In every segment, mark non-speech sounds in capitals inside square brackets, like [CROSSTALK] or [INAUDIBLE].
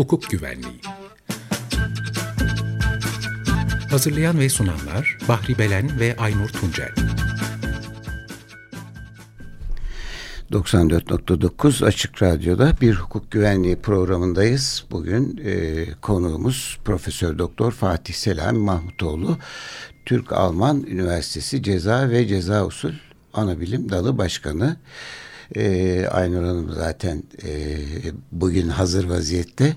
Hukuk Güvenliği Hazırlayan ve sunanlar Bahri Belen ve Aynur Tuncel 94.9 Açık Radyo'da bir hukuk güvenliği programındayız. Bugün e, konuğumuz Profesör Doktor Fatih Selami Mahmutoğlu. Türk-Alman Üniversitesi Ceza ve Ceza Usul Anabilim Dalı Başkanı. E, Aynur Hanım zaten e, bugün hazır vaziyette.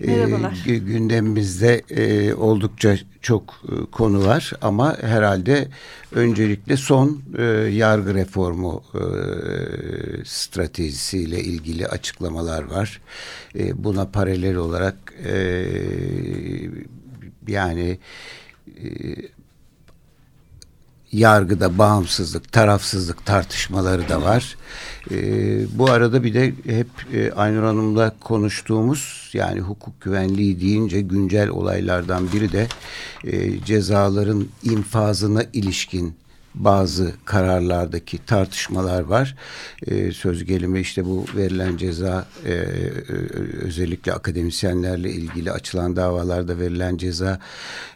Merhabalar. E, gündemimizde e, oldukça çok e, konu var ama herhalde öncelikle son e, yargı reformu e, stratejisiyle ilgili açıklamalar var. E, buna paralel olarak e, yani e, yargıda bağımsızlık, tarafsızlık tartışmaları da var. E, bu arada bir de hep e, Aynur Hanım'la konuştuğumuz yani hukuk güvenliği deyince güncel olaylardan biri de e, cezaların infazına ilişkin bazı kararlardaki tartışmalar var. Ee, söz gelimi işte bu verilen ceza e, özellikle akademisyenlerle ilgili açılan davalarda verilen ceza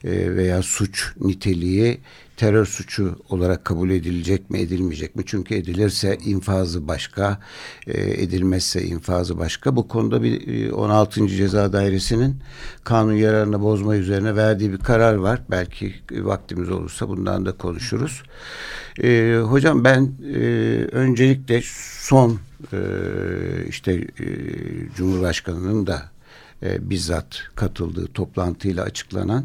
e, veya suç niteliği terör suçu olarak kabul edilecek mi edilmeyecek mi? Çünkü edilirse infazı başka, e, edilmezse infazı başka. Bu konuda bir 16. Ceza Dairesi'nin kanun yararını bozma üzerine verdiği bir karar var. Belki vaktimiz olursa bundan da konuşuruz. E, hocam ben e, öncelikle son e, işte e, Cumhurbaşkanı'nın da e, bizzat katıldığı toplantıyla açıklanan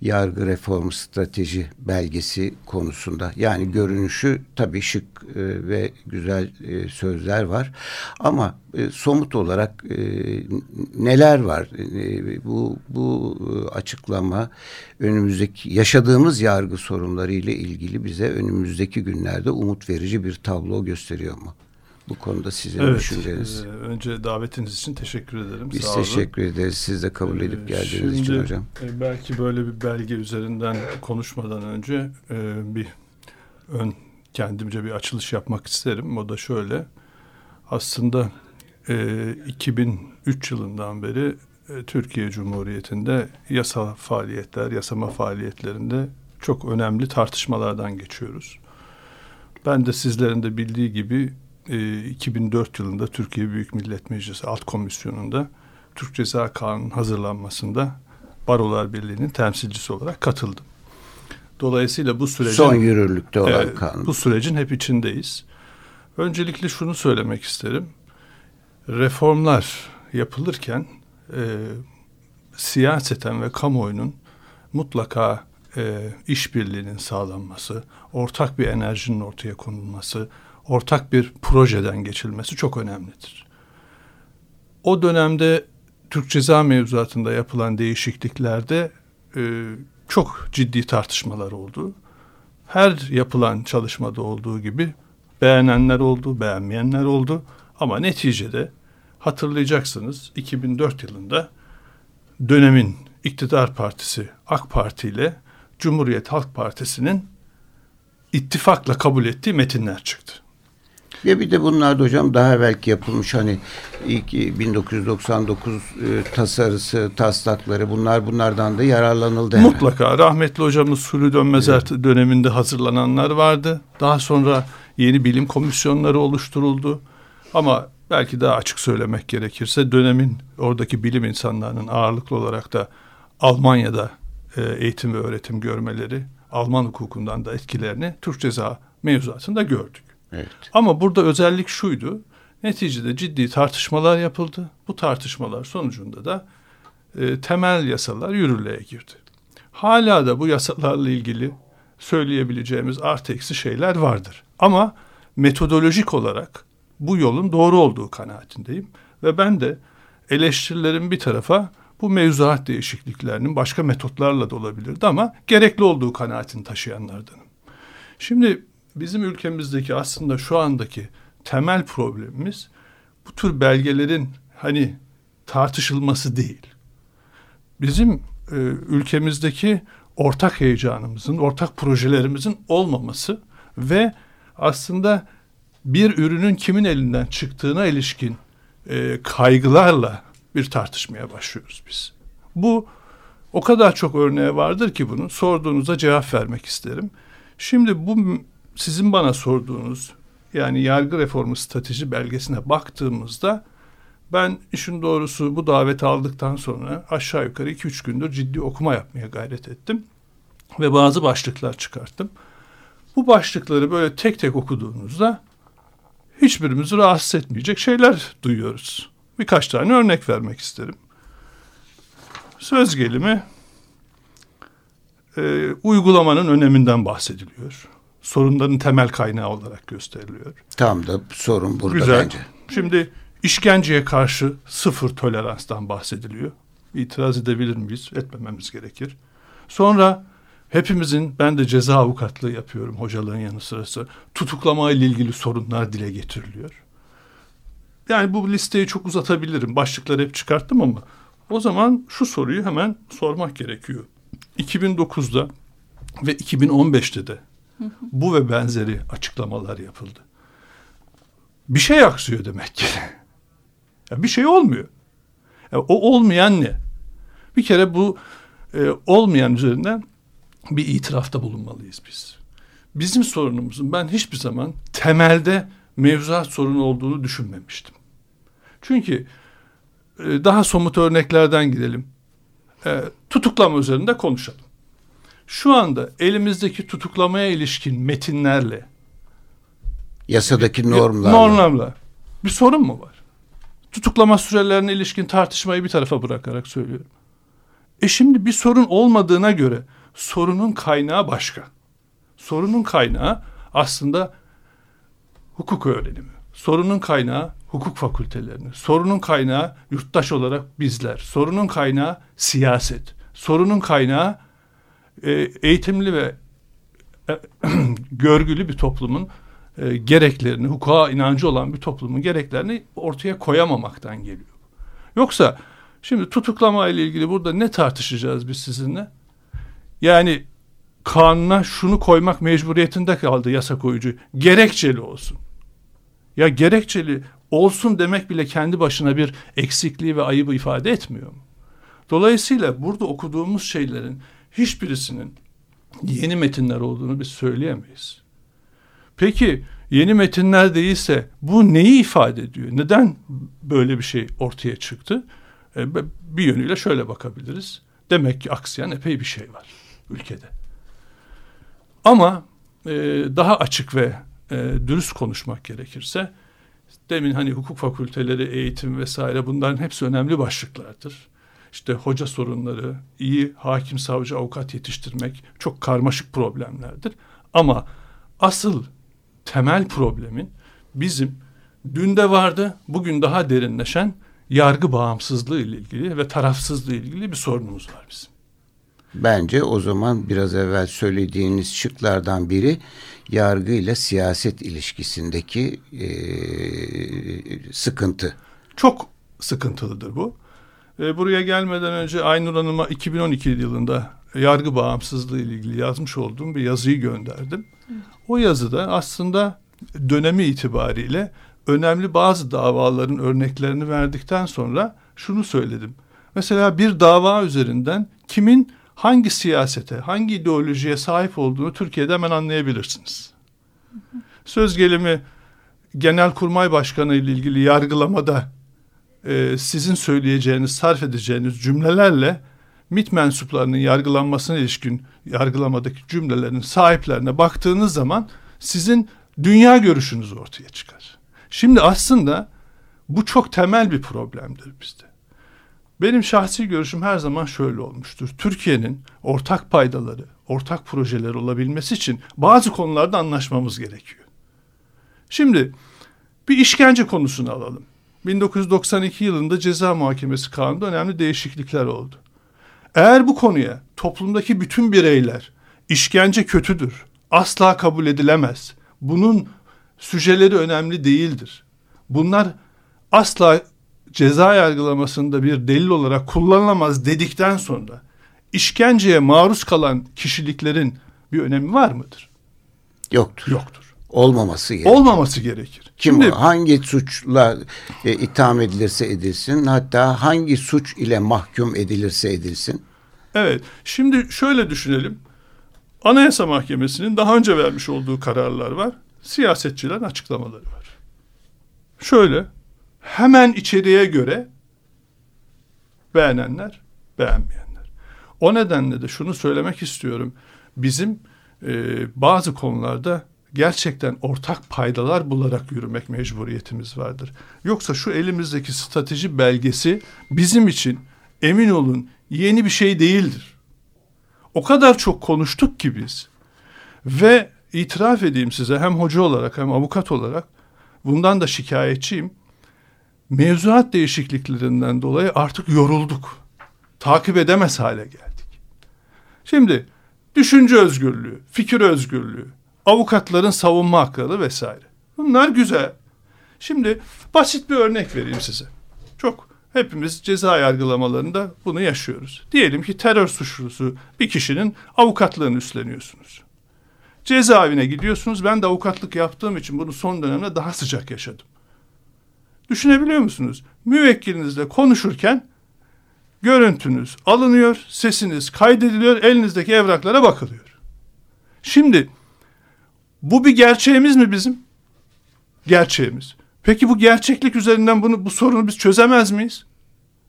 yargı reformu strateji belgesi konusunda. Yani görünüşü tabii şık e, ve güzel e, sözler var. Ama e, somut olarak neler var? Bu bu açıklama önümüzdeki yaşadığımız yargı sorunları ile ilgili bize önümüzdeki günlerde umut verici bir tablo gösteriyor mu? Bu konuda sizin evet, düşünceniz. E, önce davetiniz için teşekkür ederim. Biz Sağ teşekkür olun. ederiz. Siz de kabul edip e, geldiğiniz Şimdi, için hocam. E, belki böyle bir belge üzerinden konuşmadan önce e, bir ön kendimce bir açılış yapmak isterim. O da şöyle. Aslında e, 2003 yılından beri e, Türkiye Cumhuriyeti'nde yasa faaliyetler, yasama faaliyetlerinde çok önemli tartışmalardan geçiyoruz. Ben de sizlerin de bildiği gibi 2004 e, yılında Türkiye Büyük Millet Meclisi Alt Komisyonu'nda Türk Ceza Kanunu hazırlanmasında Barolar Birliği'nin temsilcisi olarak katıldım. Dolayısıyla bu sürecin son yürürlükte olan e, kanun. Bu sürecin hep içindeyiz. Öncelikle şunu söylemek isterim. Reformlar yapılırken e, siyaseten ve kamuoyunun mutlaka e, işbirliğinin sağlanması, ortak bir enerjinin ortaya konulması, ortak bir projeden geçilmesi çok önemlidir. O dönemde Türk ceza mevzuatında yapılan değişikliklerde e, çok ciddi tartışmalar oldu. Her yapılan çalışmada olduğu gibi beğenenler oldu, beğenmeyenler oldu. Ama neticede hatırlayacaksınız 2004 yılında dönemin iktidar partisi AK Parti ile Cumhuriyet Halk Partisi'nin ittifakla kabul ettiği metinler çıktı. Ve bir de bunlar da hocam daha evvelki yapılmış hani ilk 1999 e, tasarısı, taslakları bunlar bunlardan da yararlanıldı. Mutlaka. Hemen. Rahmetli hocamız Sülü Dönmezer evet. döneminde hazırlananlar vardı. Daha sonra yeni bilim komisyonları oluşturuldu. Ama belki daha açık söylemek gerekirse dönemin oradaki bilim insanlarının ağırlıklı olarak da Almanya'da e, eğitim ve öğretim görmeleri, Alman hukukundan da etkilerini Türk ceza mevzuatında gördük. Evet. Ama burada özellik şuydu. Neticede ciddi tartışmalar yapıldı. Bu tartışmalar sonucunda da e, temel yasalar yürürlüğe girdi. Hala da bu yasalarla ilgili söyleyebileceğimiz artı eksi şeyler vardır. Ama metodolojik olarak bu yolun doğru olduğu kanaatindeyim. Ve ben de eleştirilerin bir tarafa bu mevzuat değişikliklerinin başka metotlarla da olabilirdi ama gerekli olduğu kanaatini taşıyanlardanım. Şimdi bizim ülkemizdeki aslında şu andaki temel problemimiz bu tür belgelerin hani tartışılması değil. Bizim e, ülkemizdeki ortak heyecanımızın, ortak projelerimizin olmaması ve aslında bir ürünün kimin elinden çıktığına ilişkin e, kaygılarla bir tartışmaya başlıyoruz biz. Bu o kadar çok örneği vardır ki bunun sorduğunuzda cevap vermek isterim. Şimdi bu sizin bana sorduğunuz yani yargı reformu strateji belgesine baktığımızda ben işin doğrusu bu davet aldıktan sonra aşağı yukarı 2-3 gündür ciddi okuma yapmaya gayret ettim. Ve bazı başlıklar çıkarttım. Bu başlıkları böyle tek tek okuduğunuzda hiçbirimizi rahatsız etmeyecek şeyler duyuyoruz. Birkaç tane örnek vermek isterim. Söz gelimi e, uygulamanın öneminden bahsediliyor. Sorunların temel kaynağı olarak gösteriliyor. Tam da sorun burada Güzel. bence. Şimdi işkenceye karşı sıfır toleranstan bahsediliyor. İtiraz edebilir miyiz? Etmememiz gerekir. Sonra hepimizin, ben de ceza avukatlığı yapıyorum hocalığın yanı sırası. Tutuklama ile ilgili sorunlar dile getiriliyor. Yani bu listeyi çok uzatabilirim. Başlıkları hep çıkarttım ama o zaman şu soruyu hemen sormak gerekiyor. 2009'da ve 2015'te de bu ve benzeri açıklamalar yapıldı. Bir şey aksıyor demek ki. [LAUGHS] Ya bir şey olmuyor. Ya o olmayan ne? Bir kere bu e, olmayan üzerinden bir itirafta bulunmalıyız biz. Bizim sorunumuzun ben hiçbir zaman temelde mevzuat sorunu olduğunu düşünmemiştim. Çünkü e, daha somut örneklerden gidelim. E, tutuklama üzerinde konuşalım. Şu anda elimizdeki tutuklamaya ilişkin metinlerle Yasadaki normlarla. normlarla bir sorun mu var? Tutuklama sürelerine ilişkin tartışmayı bir tarafa bırakarak söylüyorum. E şimdi bir sorun olmadığına göre sorunun kaynağı başka. Sorunun kaynağı aslında hukuk öğrenimi. Sorunun kaynağı hukuk fakültelerini. Sorunun kaynağı yurttaş olarak bizler. Sorunun kaynağı siyaset. Sorunun kaynağı e, eğitimli ve e, [CLEARS THROAT] görgülü bir toplumun e, gereklerini, hukuka inancı olan bir toplumun gereklerini ortaya koyamamaktan geliyor. Yoksa şimdi tutuklama ile ilgili burada ne tartışacağız biz sizinle? Yani kanuna şunu koymak mecburiyetinde kaldı yasa koyucu. Gerekçeli olsun. Ya gerekçeli olsun demek bile kendi başına bir eksikliği ve ayıbı ifade etmiyor mu? Dolayısıyla burada okuduğumuz şeylerin hiçbirisinin yeni metinler olduğunu biz söyleyemeyiz. Peki yeni metinler değilse bu neyi ifade ediyor? Neden böyle bir şey ortaya çıktı? E, bir yönüyle şöyle bakabiliriz. Demek ki aksayan epey bir şey var ülkede. Ama e, daha açık ve e, dürüst konuşmak gerekirse demin hani hukuk fakülteleri, eğitim vesaire bunların hepsi önemli başlıklardır. İşte hoca sorunları, iyi hakim, savcı, avukat yetiştirmek çok karmaşık problemlerdir. Ama asıl temel problemin bizim dün de vardı, bugün daha derinleşen yargı bağımsızlığı ile ilgili ve tarafsızlığı ile ilgili bir sorunumuz var bizim. Bence o zaman biraz evvel söylediğiniz şıklardan biri yargı ile siyaset ilişkisindeki e, sıkıntı. Çok sıkıntılıdır bu. E, buraya gelmeden önce Aynur Hanım'a 2012 yılında yargı bağımsızlığı ile ilgili yazmış olduğum bir yazıyı gönderdim. O yazıda aslında dönemi itibariyle önemli bazı davaların örneklerini verdikten sonra şunu söyledim. Mesela bir dava üzerinden kimin hangi siyasete, hangi ideolojiye sahip olduğunu Türkiye'de hemen anlayabilirsiniz. Söz gelimi Genelkurmay Başkanı ile ilgili yargılamada e, sizin söyleyeceğiniz, sarf edeceğiniz cümlelerle MİT mensuplarının yargılanmasına ilişkin yargılamadaki cümlelerin sahiplerine baktığınız zaman sizin dünya görüşünüz ortaya çıkar. Şimdi aslında bu çok temel bir problemdir bizde. Benim şahsi görüşüm her zaman şöyle olmuştur. Türkiye'nin ortak paydaları, ortak projeler olabilmesi için bazı konularda anlaşmamız gerekiyor. Şimdi bir işkence konusunu alalım. 1992 yılında ceza muhakemesi kanunda önemli değişiklikler oldu. Eğer bu konuya toplumdaki bütün bireyler işkence kötüdür, asla kabul edilemez, bunun süjeleri önemli değildir. Bunlar asla ceza yargılamasında bir delil olarak kullanılamaz dedikten sonra işkenceye maruz kalan kişiliklerin bir önemi var mıdır? Yoktur. Yoktur. Olmaması gerekir. Olmaması gerekir. Kim Şimdi, hangi suçla e, itham edilirse edilsin hatta hangi suç ile mahkum edilirse edilsin. Evet. Şimdi şöyle düşünelim. Anayasa Mahkemesi'nin daha önce vermiş olduğu kararlar var. Siyasetçilerin açıklamaları var. Şöyle hemen içeriye göre beğenenler, beğenmeyenler. O nedenle de şunu söylemek istiyorum. Bizim e, bazı konularda gerçekten ortak paydalar bularak yürümek mecburiyetimiz vardır. Yoksa şu elimizdeki strateji belgesi bizim için emin olun yeni bir şey değildir. O kadar çok konuştuk ki biz ve itiraf edeyim size hem hoca olarak hem avukat olarak bundan da şikayetçiyim. Mevzuat değişikliklerinden dolayı artık yorulduk. Takip edemez hale geldik. Şimdi düşünce özgürlüğü, fikir özgürlüğü, avukatların savunma hakları vesaire. Bunlar güzel. Şimdi basit bir örnek vereyim size. Çok hepimiz ceza yargılamalarında bunu yaşıyoruz. Diyelim ki terör suçlusu bir kişinin avukatlığını üstleniyorsunuz. Cezaevine gidiyorsunuz. Ben de avukatlık yaptığım için bunu son dönemde daha sıcak yaşadım. Düşünebiliyor musunuz? Müvekkilinizle konuşurken görüntünüz alınıyor, sesiniz kaydediliyor, elinizdeki evraklara bakılıyor. Şimdi bu bir gerçeğimiz mi bizim? Gerçeğimiz. Peki bu gerçeklik üzerinden bunu bu sorunu biz çözemez miyiz?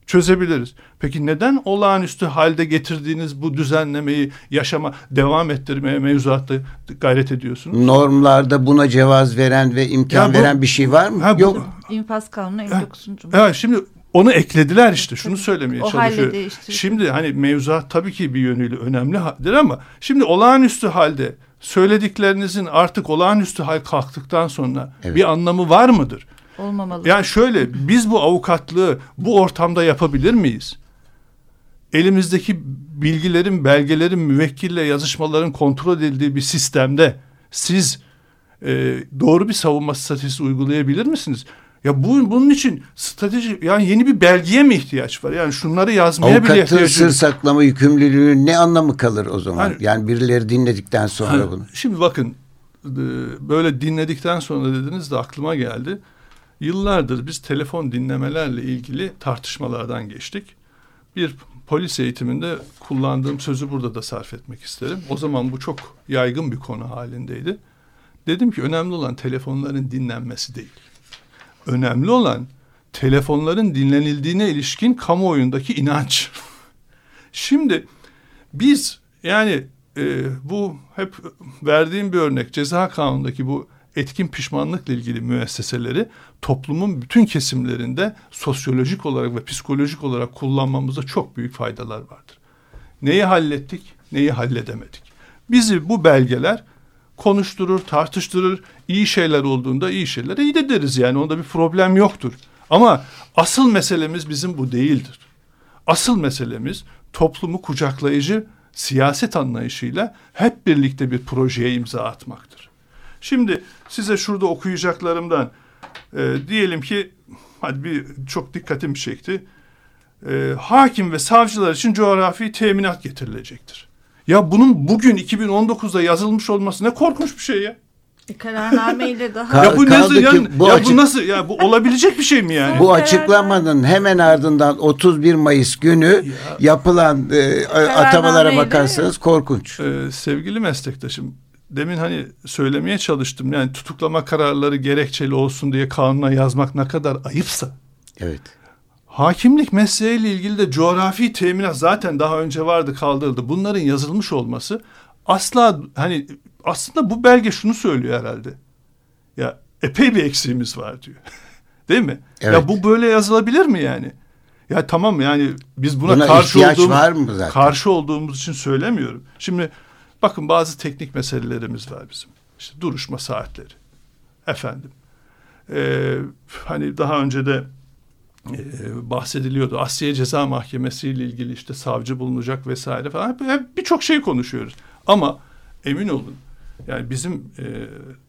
Çözebiliriz. Peki neden olağanüstü halde getirdiğiniz bu düzenlemeyi yaşama devam ettirmeye mevzuatta gayret ediyorsunuz? Normlarda buna cevaz veren ve imkan Ya bu- veren bir şey var mı? Ha, bu- Yok. İnfaz kanunu 59. Evet şimdi onu eklediler işte şunu söylemeye O çalışıyor. Şimdi hani mevzuat tabii ki bir yönüyle önemlidir ama şimdi olağanüstü halde söylediklerinizin artık olağanüstü hal kalktıktan sonra Evet. bir anlamı var mıdır? Olmamalı. Yani şöyle biz bu avukatlığı bu ortamda yapabilir miyiz? Elimizdeki bilgilerin, belgelerin, müvekkille yazışmaların kontrol edildiği bir sistemde siz e, doğru bir savunma stratejisi uygulayabilir misiniz? Ya bu bunun için strateji yani yeni bir belgeye mi ihtiyaç var? Yani şunları yazmaya bile Avukatın ihtiyaç sır saklama yükümlülüğünün ne anlamı kalır o zaman? Hani- yani birileri dinledikten sonra Hani bunu. Şimdi bakın e, böyle dinledikten sonra dediniz de aklıma geldi. Yıllardır biz telefon dinlemelerle ilgili tartışmalardan geçtik. Bir polis eğitiminde kullandığım sözü burada da sarf etmek isterim. O zaman bu çok yaygın bir konu halindeydi. Dedim ki önemli olan telefonların dinlenmesi değil. Önemli olan telefonların dinlenildiğine ilişkin kamuoyundaki inanç. [LAUGHS] Şimdi biz yani e, bu hep verdiğim bir örnek ceza kanunundaki bu etkin pişmanlıkla ilgili müesseseleri toplumun bütün kesimlerinde sosyolojik olarak ve psikolojik olarak kullanmamızda çok büyük faydalar vardır. Neyi hallettik, neyi halledemedik. Bizi bu belgeler konuşturur, tartıştırır. İyi şeyler olduğunda iyi şeylere iyi de deriz yani onda bir problem yoktur. Ama asıl meselemiz bizim bu değildir. Asıl meselemiz toplumu kucaklayıcı siyaset anlayışıyla hep birlikte bir projeye imza atmaktır. Şimdi size şurada okuyacaklarımdan e, diyelim ki hadi bir çok dikkatimi çekti. E, hakim ve savcılar için coğrafi teminat getirilecektir. Ya bunun bugün 2019'da yazılmış olması ne korkunç bir şey ya. E, kararnameyle daha ya bu nasıl ya, bu ya açık- bu nasıl ya bu olabilecek bir şey mi yani? Bu açıklamanın hemen ardından 31 Mayıs günü yapılan e, atamalara bakarsanız korkunç. Ee, sevgili meslektaşım demin hani söylemeye çalıştım yani tutuklama kararları gerekçeli olsun diye kanuna yazmak ne kadar ayıpsa Evet. Hakimlik mesleğiyle ilgili de coğrafi teminat zaten daha önce vardı kaldırıldı. Bunların yazılmış olması asla hani aslında bu belge şunu söylüyor herhalde. Ya epey bir eksiğimiz var diyor. [LAUGHS] Değil mi? Evet. Ya bu böyle yazılabilir mi yani? Ya tamam yani biz buna, Buna karşı olduğumuz var mı zaten? karşı olduğumuz için söylemiyorum. Şimdi bakın bazı teknik meselelerimiz var bizim. İşte duruşma saatleri. Efendim. Ee, hani daha önce de bahsediliyordu. Asliye Ceza Mahkemesi ile ilgili işte savcı bulunacak vesaire falan. Hep birçok şey konuşuyoruz. Ama emin olun yani bizim e,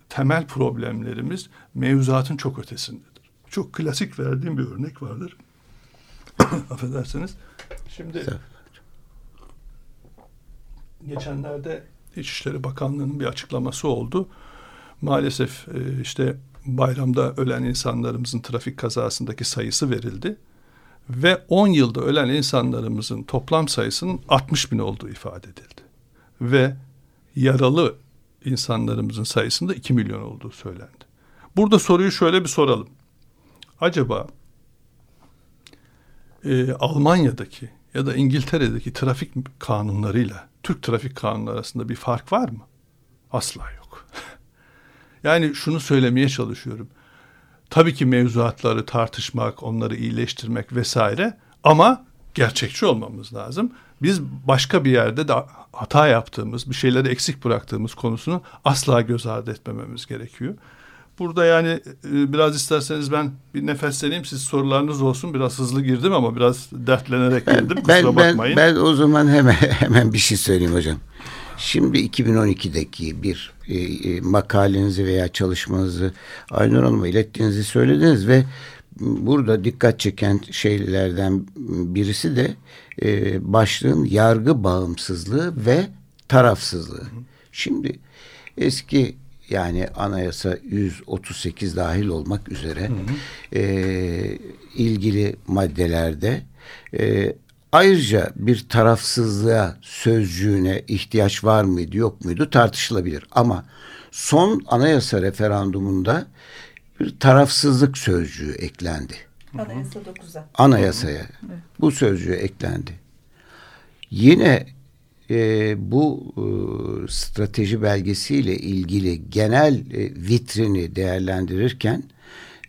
temel problemlerimiz mevzuatın çok ötesindedir. Çok klasik verdiğim bir örnek vardır. [COUGHS] Affedersiniz. Şimdi geçenlerde İçişleri Bakanlığı'nın bir açıklaması oldu. maalesef e, işte bayramda ölen insanlarımızın trafik kazasındaki sayısı verildi. Ve 10 yılda ölen insanlarımızın toplam sayısının 60 bin olduğu ifade edildi. Ve yaralı insanlarımızın sayısında 2 milyon olduğu söylendi. Burada soruyu şöyle bir soralım. Acaba e, Almanya'daki ya da İngiltere'deki trafik kanunlarıyla Türk trafik kanunları arasında bir fark var mı? Asla yok. Yani şunu söylemeye çalışıyorum. Tabii ki mevzuatları tartışmak, onları iyileştirmek vesaire ama gerçekçi olmamız lazım. Biz başka bir yerde de hata yaptığımız, bir şeyleri eksik bıraktığımız konusunu asla göz ardı etmememiz gerekiyor. Burada yani e, biraz isterseniz ben bir nefesleneyim. Siz sorularınız olsun. Biraz hızlı girdim ama biraz dertlenerek girdim. [LAUGHS] Kusura ben, bakmayın. Ben, ben o zaman hemen [LAUGHS] hemen bir şey söyleyeyim hocam. Şimdi 2012'deki bir e, e, makalenizi veya çalışmanızı Aynur Hanım'a ilettiğinizi söylediniz ve burada dikkat çeken şeylerden birisi de e, başlığın yargı bağımsızlığı ve tarafsızlığı. Şimdi eski yani anayasa 138 dahil olmak üzere hı hı. E, ilgili maddelerde e, ayrıca bir tarafsızlığa sözcüğüne ihtiyaç var mıydı yok muydu tartışılabilir. Ama son anayasa referandumunda bir tarafsızlık sözcüğü eklendi. Anayasa 9'a. Anayasaya evet. bu sözcüğü eklendi. Yine e, bu e, strateji belgesiyle ilgili genel e, vitrini değerlendirirken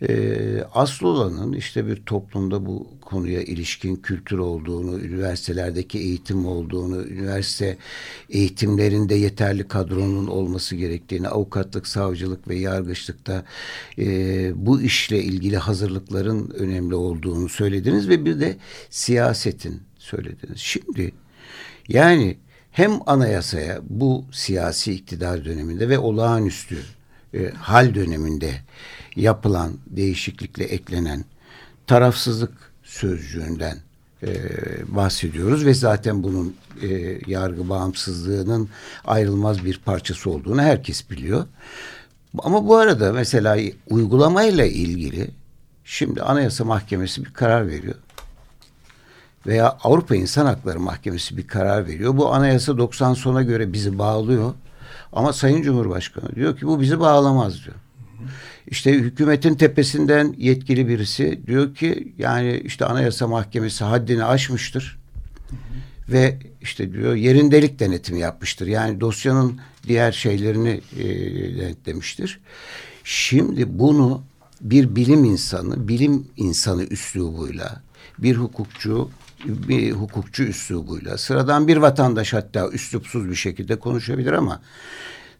e, asıl olanın işte bir toplumda bu konuya ilişkin kültür olduğunu, üniversitelerdeki eğitim olduğunu, üniversite eğitimlerinde yeterli kadronun olması gerektiğini, avukatlık, savcılık ve yargıçlıkta e, bu işle ilgili hazırlıkların önemli olduğunu söylediniz ve bir de siyasetin söylediniz. Şimdi yani hem anayasaya bu siyasi iktidar döneminde ve olağanüstü e, hal döneminde yapılan değişiklikle eklenen tarafsızlık sözcüğünden e, bahsediyoruz ve zaten bunun e, yargı bağımsızlığının ayrılmaz bir parçası olduğunu herkes biliyor. Ama bu arada mesela uygulamayla ilgili şimdi Anayasa Mahkemesi bir karar veriyor veya Avrupa İnsan Hakları Mahkemesi bir karar veriyor. Bu anayasa 90 sona göre bizi bağlıyor. Ama Sayın Cumhurbaşkanı diyor ki bu bizi bağlamaz diyor. İşte hükümetin tepesinden yetkili birisi diyor ki yani işte Anayasa Mahkemesi haddini aşmıştır. Ve işte diyor yerindelik denetimi yapmıştır. Yani dosyanın diğer şeylerini e, denetlemiştir. Şimdi bunu bir bilim insanı, bilim insanı üslubuyla bir hukukçu bir hukukçu üslubuyla sıradan bir vatandaş hatta üslupsuz bir şekilde konuşabilir ama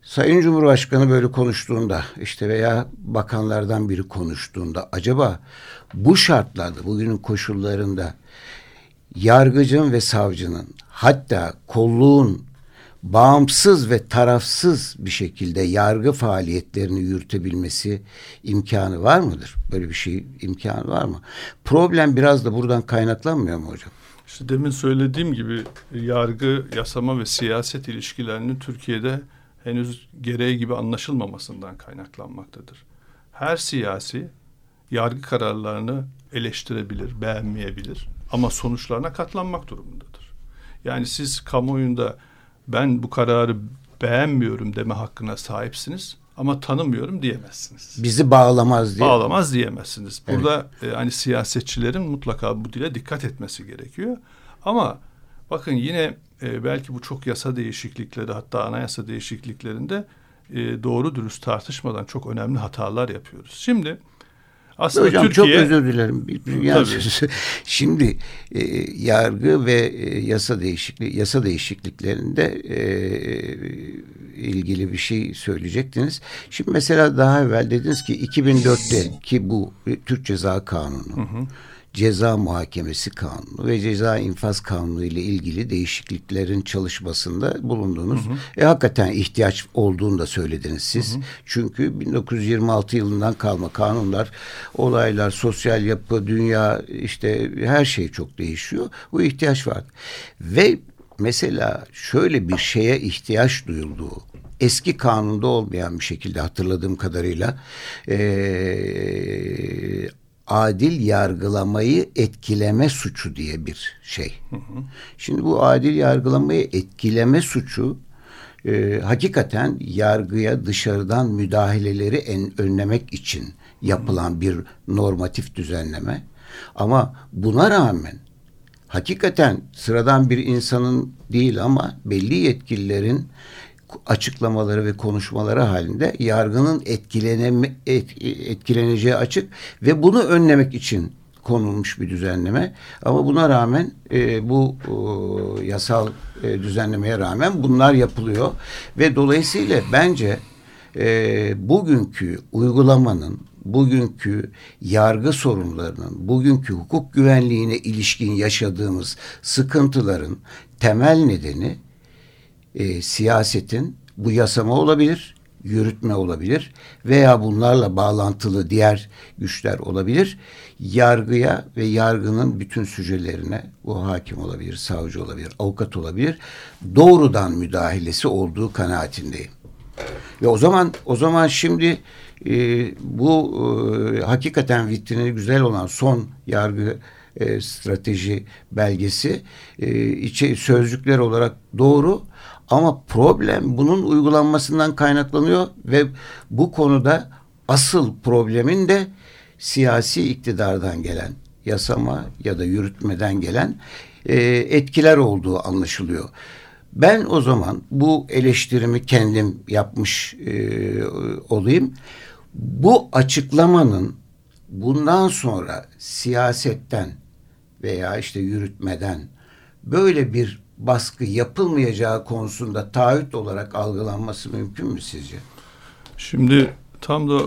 Sayın Cumhurbaşkanı böyle konuştuğunda işte veya bakanlardan biri konuştuğunda acaba bu şartlarda bugünün koşullarında yargıcın ve savcının hatta kolluğun bağımsız ve tarafsız bir şekilde yargı faaliyetlerini yürütebilmesi imkanı var mıdır? Böyle bir şey imkanı var mı? Problem biraz da buradan kaynaklanmıyor mu hocam? İşte demin söylediğim gibi yargı, yasama ve siyaset ilişkilerinin Türkiye'de henüz gereği gibi anlaşılmamasından kaynaklanmaktadır. Her siyasi yargı kararlarını eleştirebilir, beğenmeyebilir ama sonuçlarına katlanmak durumundadır. Yani siz kamuoyunda ben bu kararı beğenmiyorum deme hakkına sahipsiniz ama tanımıyorum diyemezsiniz. Bizi bağlamaz diye. Bağlamaz diyemezsiniz. Burada evet. e, hani siyasetçilerin mutlaka bu dile dikkat etmesi gerekiyor. Ama bakın yine e, belki bu çok yasa değişiklikleri hatta anayasa değişikliklerinde e, doğru dürüst tartışmadan çok önemli hatalar yapıyoruz. Şimdi aslında Hocam Türkiye, çok özür dilerim. Yani şimdi e, yargı ve e, yasa değişikliği yasa değişikliklerinde e, ilgili bir şey söyleyecektiniz. Şimdi mesela daha evvel dediniz ki 2004'te ki bu Türk Ceza Kanunu. Hı hı Ceza Muhakemesi Kanunu ve Ceza İnfaz Kanunu ile ilgili değişikliklerin çalışmasında bulundunuz. Hı hı. E, hakikaten ihtiyaç olduğunu da söylediniz siz. Hı hı. Çünkü 1926 yılından kalma kanunlar, olaylar, sosyal yapı, dünya işte her şey çok değişiyor. Bu ihtiyaç var. Ve mesela şöyle bir şeye ihtiyaç duyulduğu eski kanunda olmayan bir şekilde hatırladığım kadarıyla e, adil yargılamayı etkileme suçu diye bir şey. Hı hı. Şimdi bu adil yargılamayı etkileme suçu e, hakikaten yargıya dışarıdan müdahaleleri en, önlemek için yapılan bir normatif düzenleme. Ama buna rağmen hakikaten sıradan bir insanın değil ama belli yetkililerin açıklamaları ve konuşmaları halinde yargının etkileneme, et, etkileneceği açık ve bunu önlemek için konulmuş bir düzenleme. Ama buna rağmen e, bu e, yasal e, düzenlemeye rağmen bunlar yapılıyor ve dolayısıyla bence e, bugünkü uygulamanın bugünkü yargı sorunlarının, bugünkü hukuk güvenliğine ilişkin yaşadığımız sıkıntıların temel nedeni e, siyasetin bu yasama olabilir, yürütme olabilir veya bunlarla bağlantılı diğer güçler olabilir. Yargıya ve yargının bütün sücelerine bu hakim olabilir, savcı olabilir, avukat olabilir. Doğrudan müdahalesi olduğu kanaatindeyim. Ve o zaman o zaman şimdi e, bu e, hakikaten vitrini güzel olan son yargı e, strateji belgesi e, içi sözcükler olarak doğru ama problem bunun uygulanmasından kaynaklanıyor ve bu konuda asıl problemin de siyasi iktidardan gelen yasama ya da yürütmeden gelen e, etkiler olduğu anlaşılıyor. Ben o zaman bu eleştirimi kendim yapmış e, olayım. Bu açıklamanın bundan sonra siyasetten veya işte yürütmeden böyle bir baskı yapılmayacağı konusunda taahhüt olarak algılanması mümkün mü sizce? Şimdi tam da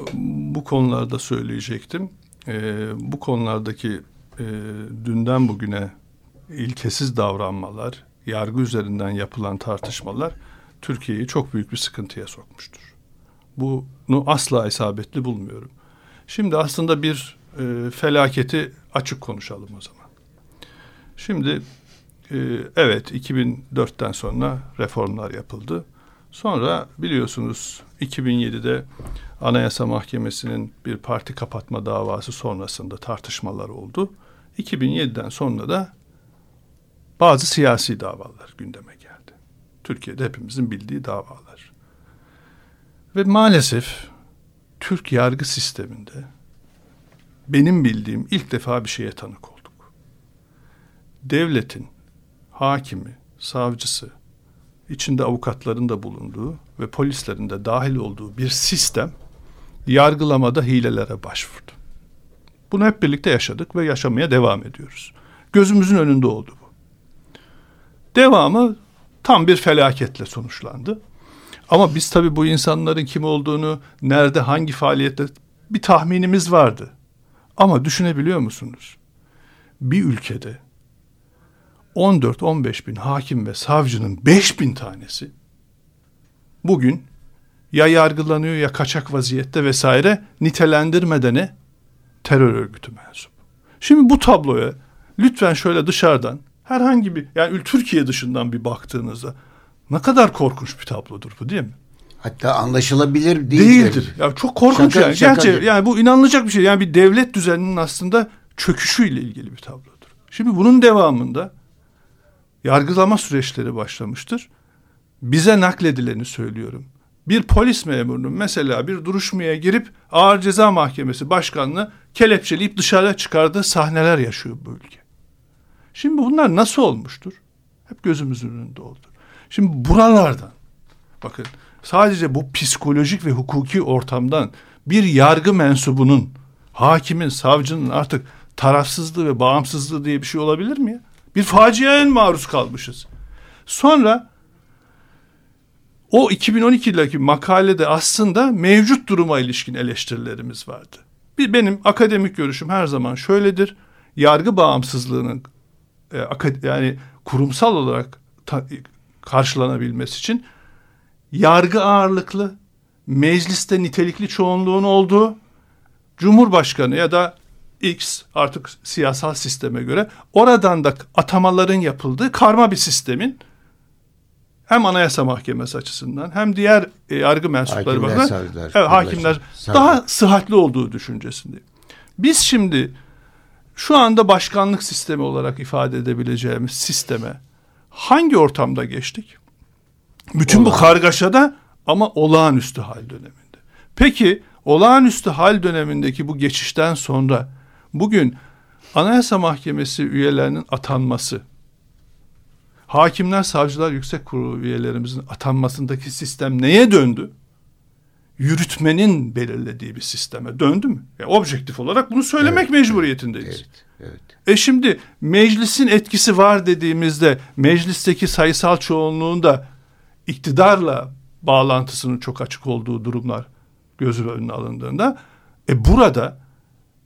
bu konularda söyleyecektim. Ee, bu konulardaki e, dünden bugüne ilkesiz davranmalar, yargı üzerinden yapılan tartışmalar Türkiye'yi çok büyük bir sıkıntıya sokmuştur. Bunu asla isabetli bulmuyorum. Şimdi aslında bir e, felaketi açık konuşalım o zaman. Şimdi e, evet 2004'ten sonra reformlar yapıldı. Sonra biliyorsunuz 2007'de Anayasa Mahkemesi'nin bir parti kapatma davası sonrasında tartışmalar oldu. 2007'den sonra da bazı siyasi davalar gündeme geldi. Türkiye'de hepimizin bildiği davalar. Ve maalesef Türk yargı sisteminde benim bildiğim ilk defa bir şeye tanık olduk. Devletin hakimi, savcısı, içinde avukatların da bulunduğu ve polislerin de dahil olduğu bir sistem yargılamada hilelere başvurdu. Bunu hep birlikte yaşadık ve yaşamaya devam ediyoruz. Gözümüzün önünde oldu bu. Devamı tam bir felaketle sonuçlandı. Ama biz tabii bu insanların kim olduğunu, nerede, hangi faaliyette bir tahminimiz vardı. Ama düşünebiliyor musunuz? Bir ülkede 14-15 bin hakim ve savcının 5 bin tanesi bugün ya yargılanıyor ya kaçak vaziyette vesaire nitelendirmedene terör örgütü mensup. Şimdi bu tabloya lütfen şöyle dışarıdan herhangi bir yani Türkiye dışından bir baktığınızda ne kadar korkunç bir tablodur bu değil mi? Hatta anlaşılabilir değildir. Değildir. Ya çok korkunç şaka, yani. Şaka Gerçi yani bu inanılacak bir şey. Yani bir devlet düzeninin aslında çöküşüyle ilgili bir tablodur. Şimdi bunun devamında yargılama süreçleri başlamıştır. Bize nakledileni söylüyorum. Bir polis memurunun mesela bir duruşmaya girip Ağır Ceza Mahkemesi başkanını kelepçeleyip dışarıya çıkardığı sahneler yaşıyor bu ülke. Şimdi bunlar nasıl olmuştur? Hep gözümüzün önünde oldu. Şimdi buralardan bakın sadece bu psikolojik ve hukuki ortamdan bir yargı mensubunun, hakimin, savcının artık tarafsızlığı ve bağımsızlığı diye bir şey olabilir mi ya? Bir faciaya maruz kalmışız. Sonra o 2012'deki makalede aslında mevcut duruma ilişkin eleştirilerimiz vardı. Bir benim akademik görüşüm her zaman şöyledir. Yargı bağımsızlığının e, yani kurumsal olarak karşılanabilmesi için yargı ağırlıklı, mecliste nitelikli çoğunluğun olduğu, Cumhurbaşkanı ya da X artık siyasal sisteme göre oradan da atamaların yapıldığı karma bir sistemin hem Anayasa Mahkemesi açısından hem diğer e, yargı mensupları Hakimler, bakımından savcılar, evet, hakimler savcılar. daha sıhhatli olduğu düşüncesindeyim. Biz şimdi şu anda başkanlık sistemi olarak ifade edebileceğimiz sisteme hangi ortamda geçtik? Bütün bu Olağan. kargaşada ama olağanüstü hal döneminde. Peki olağanüstü hal dönemindeki bu geçişten sonra bugün Anayasa Mahkemesi üyelerinin atanması, hakimler, savcılar, yüksek kurulu üyelerimizin atanmasındaki sistem neye döndü? Yürütmenin belirlediği bir sisteme döndü mü? Ya objektif olarak bunu söylemek Evet, mecburiyetindeyiz. Evet, evet. E şimdi meclisin etkisi var dediğimizde meclisteki sayısal çoğunluğun da iktidarla bağlantısının çok açık olduğu durumlar göz önüne alındığında e burada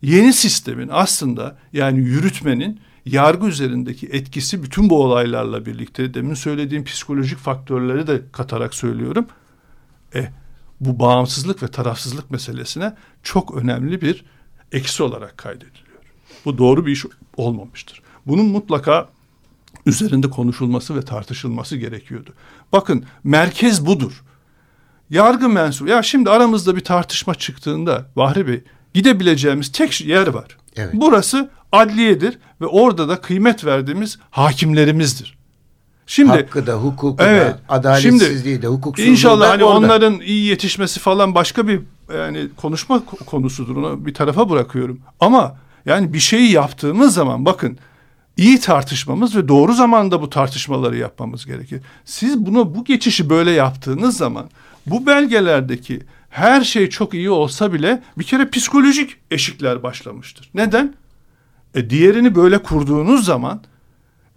yeni sistemin aslında yani yürütmenin yargı üzerindeki etkisi bütün bu olaylarla birlikte demin söylediğim psikolojik faktörleri de katarak söylüyorum. E bu bağımsızlık ve tarafsızlık meselesine çok önemli bir eksi olarak kaydediliyor. Bu doğru bir iş olmamıştır. Bunun mutlaka üzerinde konuşulması ve tartışılması gerekiyordu. Bakın merkez budur. Yargı mensubu. Ya şimdi aramızda bir tartışma çıktığında Bahri Bey gidebileceğimiz tek yer var. Evet. Burası adliyedir ve orada da kıymet verdiğimiz hakimlerimizdir. Şimdi Hakkı da, hukuku Evet. da, adaletsizliği de, hukuksuzluğu İnşallah hani orada. onların iyi yetişmesi falan başka bir yani konuşma ko- konusudur. Onu bir tarafa bırakıyorum. Ama yani bir şeyi yaptığımız zaman bakın iyi tartışmamız ve doğru zamanda bu tartışmaları yapmamız gerekir. Siz bunu bu geçişi böyle yaptığınız zaman bu belgelerdeki her şey çok iyi olsa bile bir kere psikolojik eşikler başlamıştır. Neden? E diğerini böyle kurduğunuz zaman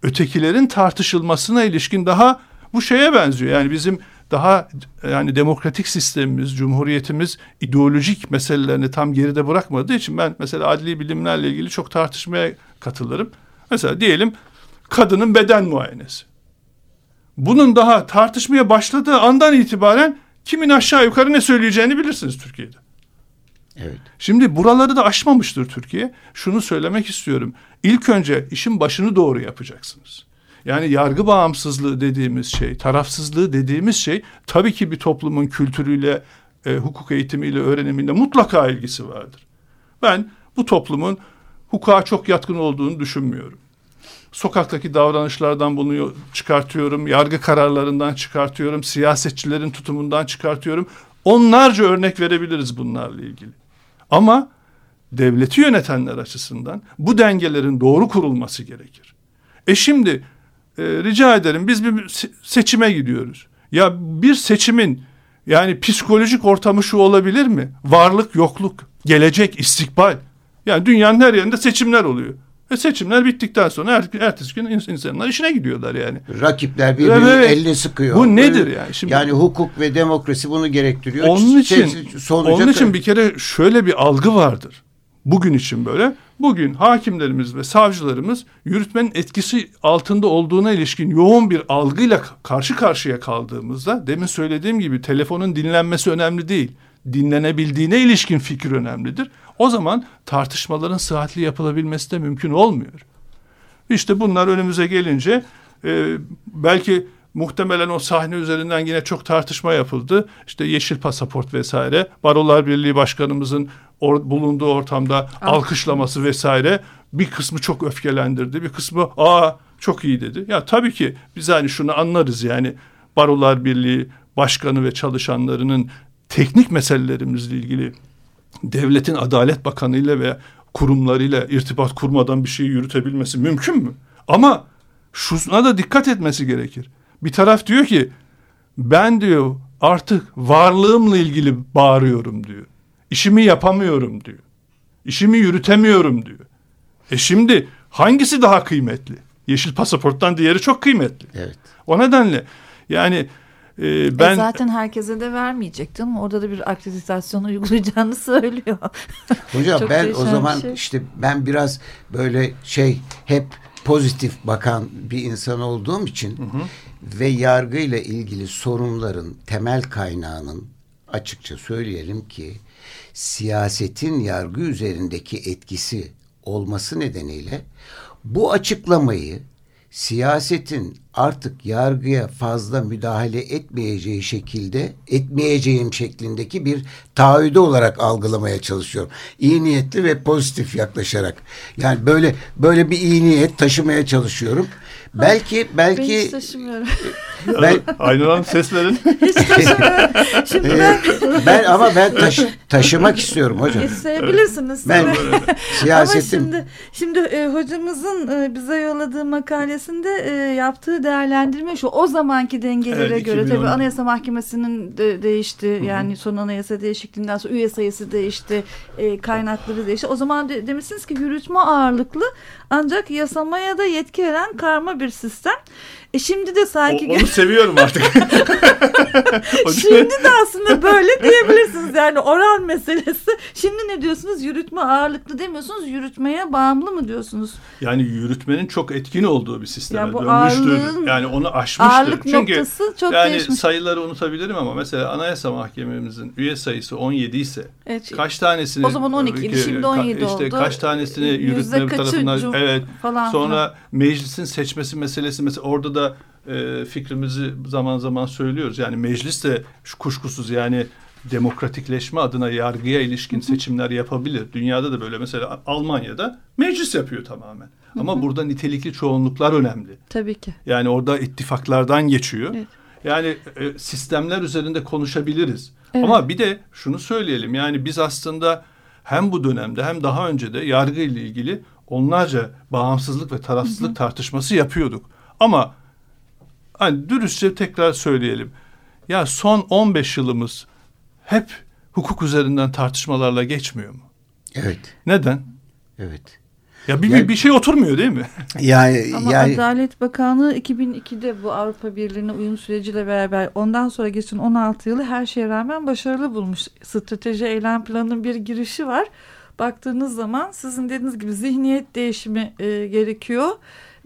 ötekilerin tartışılmasına ilişkin daha bu şeye benziyor. Yani bizim daha yani demokratik sistemimiz, cumhuriyetimiz ideolojik meselelerini tam geride bırakmadığı için ben mesela adli bilimlerle ilgili çok tartışmaya katılırım. Mesela diyelim kadının beden muayenesi. Bunun daha tartışmaya başladığı andan itibaren kimin aşağı yukarı ne söyleyeceğini bilirsiniz Türkiye'de. Evet. Şimdi buraları da aşmamıştır Türkiye. Şunu söylemek istiyorum. İlk önce işin başını doğru yapacaksınız. Yani yargı bağımsızlığı dediğimiz şey, tarafsızlığı dediğimiz şey tabii ki bir toplumun kültürüyle, e, hukuk eğitimiyle, öğrenimiyle mutlaka ilgisi vardır. Ben bu toplumun hukuka çok yatkın olduğunu düşünmüyorum. Sokaktaki davranışlardan bunu çıkartıyorum, yargı kararlarından çıkartıyorum, siyasetçilerin tutumundan çıkartıyorum. Onlarca örnek verebiliriz bunlarla ilgili. Ama devleti yönetenler açısından bu dengelerin doğru kurulması gerekir. E şimdi e, rica ederim biz bir se- seçime gidiyoruz. Ya bir seçimin yani psikolojik ortamı şu olabilir mi? Varlık, yokluk, gelecek, istikbal. Yani dünyanın her yerinde seçimler oluyor. E seçimler bittikten sonra er, ertesi gün ins- insanlar işine gidiyorlar yani. Rakipler birbirinin Evet. elini sıkıyor. Bu nedir yani? Şimdi- yani hukuk ve demokrasi bunu gerektiriyor. Onun için sonuca onun için bir kere şöyle bir algı vardır. Bugün için böyle. Bugün hakimlerimiz ve savcılarımız yürütmenin etkisi altında olduğuna ilişkin yoğun bir algıyla karşı karşıya kaldığımızda demin söylediğim gibi telefonun dinlenmesi önemli değil. Dinlenebildiğine ilişkin fikir önemlidir. O zaman tartışmaların sıhhatli yapılabilmesi de mümkün olmuyor. İşte bunlar önümüze gelince e, belki muhtemelen o sahne üzerinden yine çok tartışma yapıldı. İşte yeşil pasaport vesaire. Barolar Birliği Başkanımızın or- bulunduğu ortamda alkışlaması vesaire bir kısmı çok öfkelendirdi. Bir kısmı aa çok iyi dedi. Ya tabii ki biz hani şunu anlarız yani Barolar Birliği Başkanı ve çalışanlarının teknik meselelerimizle ilgili devletin Adalet Bakanı ile ve kurumlarıyla irtibat kurmadan bir şeyi yürütebilmesi mümkün mü? Ama şuna da dikkat etmesi gerekir. Bir taraf diyor ki ben diyor artık varlığımla ilgili bağırıyorum diyor. İşimi yapamıyorum diyor. İşimi yürütemiyorum diyor. E şimdi hangisi daha kıymetli? Yeşil pasaporttan diğeri çok kıymetli. Evet. O nedenle yani e, ben E zaten herkese de vermeyecek değil mi? Orada da bir akreditasyon [LAUGHS] uygulayacağını söylüyor. Hocam Çok ben o zaman şey. işte ben biraz böyle şey hep pozitif bakan bir insan olduğum için ve yargıyla ilgili sorunların temel kaynağının açıkça söyleyelim ki siyasetin yargı üzerindeki etkisi olması nedeniyle bu açıklamayı siyasetin artık yargıya fazla müdahale etmeyeceği şekilde etmeyeceğim şeklindeki bir taahhüde olarak algılamaya çalışıyorum. İyi niyetli ve pozitif yaklaşarak. Yani böyle böyle bir iyi niyet taşımaya çalışıyorum. Belki belki Ben hiç taşımıyorum. [LAUGHS] ben Aynur Hanım ses verin. Şimdi e, ben ben ama ben taşı, taşımak istiyorum hocam. isteyebilirsiniz. Ben tabii. siyasetin Ama şimdi şimdi e, hocamızın e, bize yolladığı makalesinde e, yaptığı değerlendirme şu o zamanki dengelere Evet, göre 2010. tabii Anayasa Mahkemesi'nin de değişti. Yani son anayasa değişikliğinden sonra üye sayısı değişti. E, kaynakları değişti. O zaman de, demişsiniz ki yürütme ağırlıklı ancak yasamaya da yetki veren karma bir sistem. E şimdi de sanki O- onu seviyorum artık. [LAUGHS] [LAUGHS] Şimdi de aslında böyle diyebilirsiniz. Yani oran meselesi. Şimdi ne diyorsunuz? Yürütme ağırlıklı demiyorsunuz. Yürütmeye bağımlı mı diyorsunuz? Yani yürütmenin çok etkin olduğu bir sisteme Ya bu dönmüştür. ağırlığın- yani onu aşmıştır. Ağırlık Çünkü noktası çok yani değişmiş. sayıları unutabilirim ama mesela Anayasa Mahkememizin üye sayısı 17 ise Evet. kaç tanesini O zaman 12 idi, şimdi 17 işte oldu. kaç tanesini yürütme tarafından evet falan sonra meclisin seçmesi meselesi mesela orada da e, fikrimizi zaman zaman söylüyoruz. Yani meclis de şu kuşkusuz yani demokratikleşme adına yargıya ilişkin seçimler yapabilir. Dünyada da böyle mesela Almanya'da meclis yapıyor tamamen. Ama burada nitelikli çoğunluklar önemli. Tabii ki. Yani orada ittifaklardan geçiyor. Evet. Yani e, sistemler üzerinde konuşabiliriz. Evet. Ama bir de şunu söyleyelim. Yani biz aslında hem bu dönemde hem daha önce de yargı ile ilgili onlarca bağımsızlık ve tarafsızlık tartışması yapıyorduk. Ama hani dürüstçe tekrar söyleyelim. Ya son 15 yılımız hep hukuk üzerinden tartışmalarla geçmiyor mu? evet Neden? evet. Ya bir, Yani- bir, şey oturmuyor değil mi? [LAUGHS] Yani Ama yani Adalet Bakanlığı 2002'de bu Avrupa Birliği'ne uyum süreciyle beraber ondan sonra geçen 16 yılı her şeye rağmen başarılı bulmuş. Strateji eylem planının bir girişi var. Baktığınız zaman sizin dediğiniz gibi zihniyet değişimi e, gerekiyor.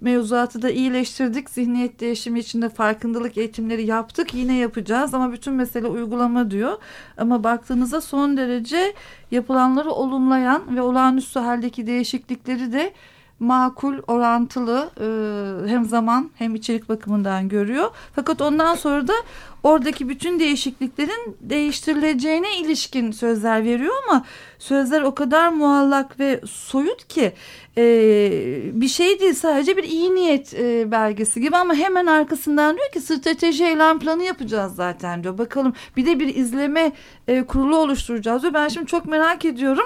Mevzuatı da iyileştirdik. Zihniyet değişimi içinde farkındalık eğitimleri yaptık. Yine yapacağız ama bütün mesele uygulama diyor. Ama baktığınızda son derece yapılanları olumlayan ve olağanüstü haldeki değişiklikleri de makul, orantılı e, hem zaman hem içerik bakımından görüyor. Fakat ondan sonra da oradaki bütün değişikliklerin değiştirileceğine ilişkin sözler veriyor ama sözler o kadar muallak ve soyut ki e, bir şey değil sadece bir iyi niyet e, belgesi gibi ama hemen arkasından diyor ki strateji eylem planı yapacağız zaten diyor. Bakalım bir de bir izleme e, kurulu oluşturacağız diyor. Ben şimdi çok merak ediyorum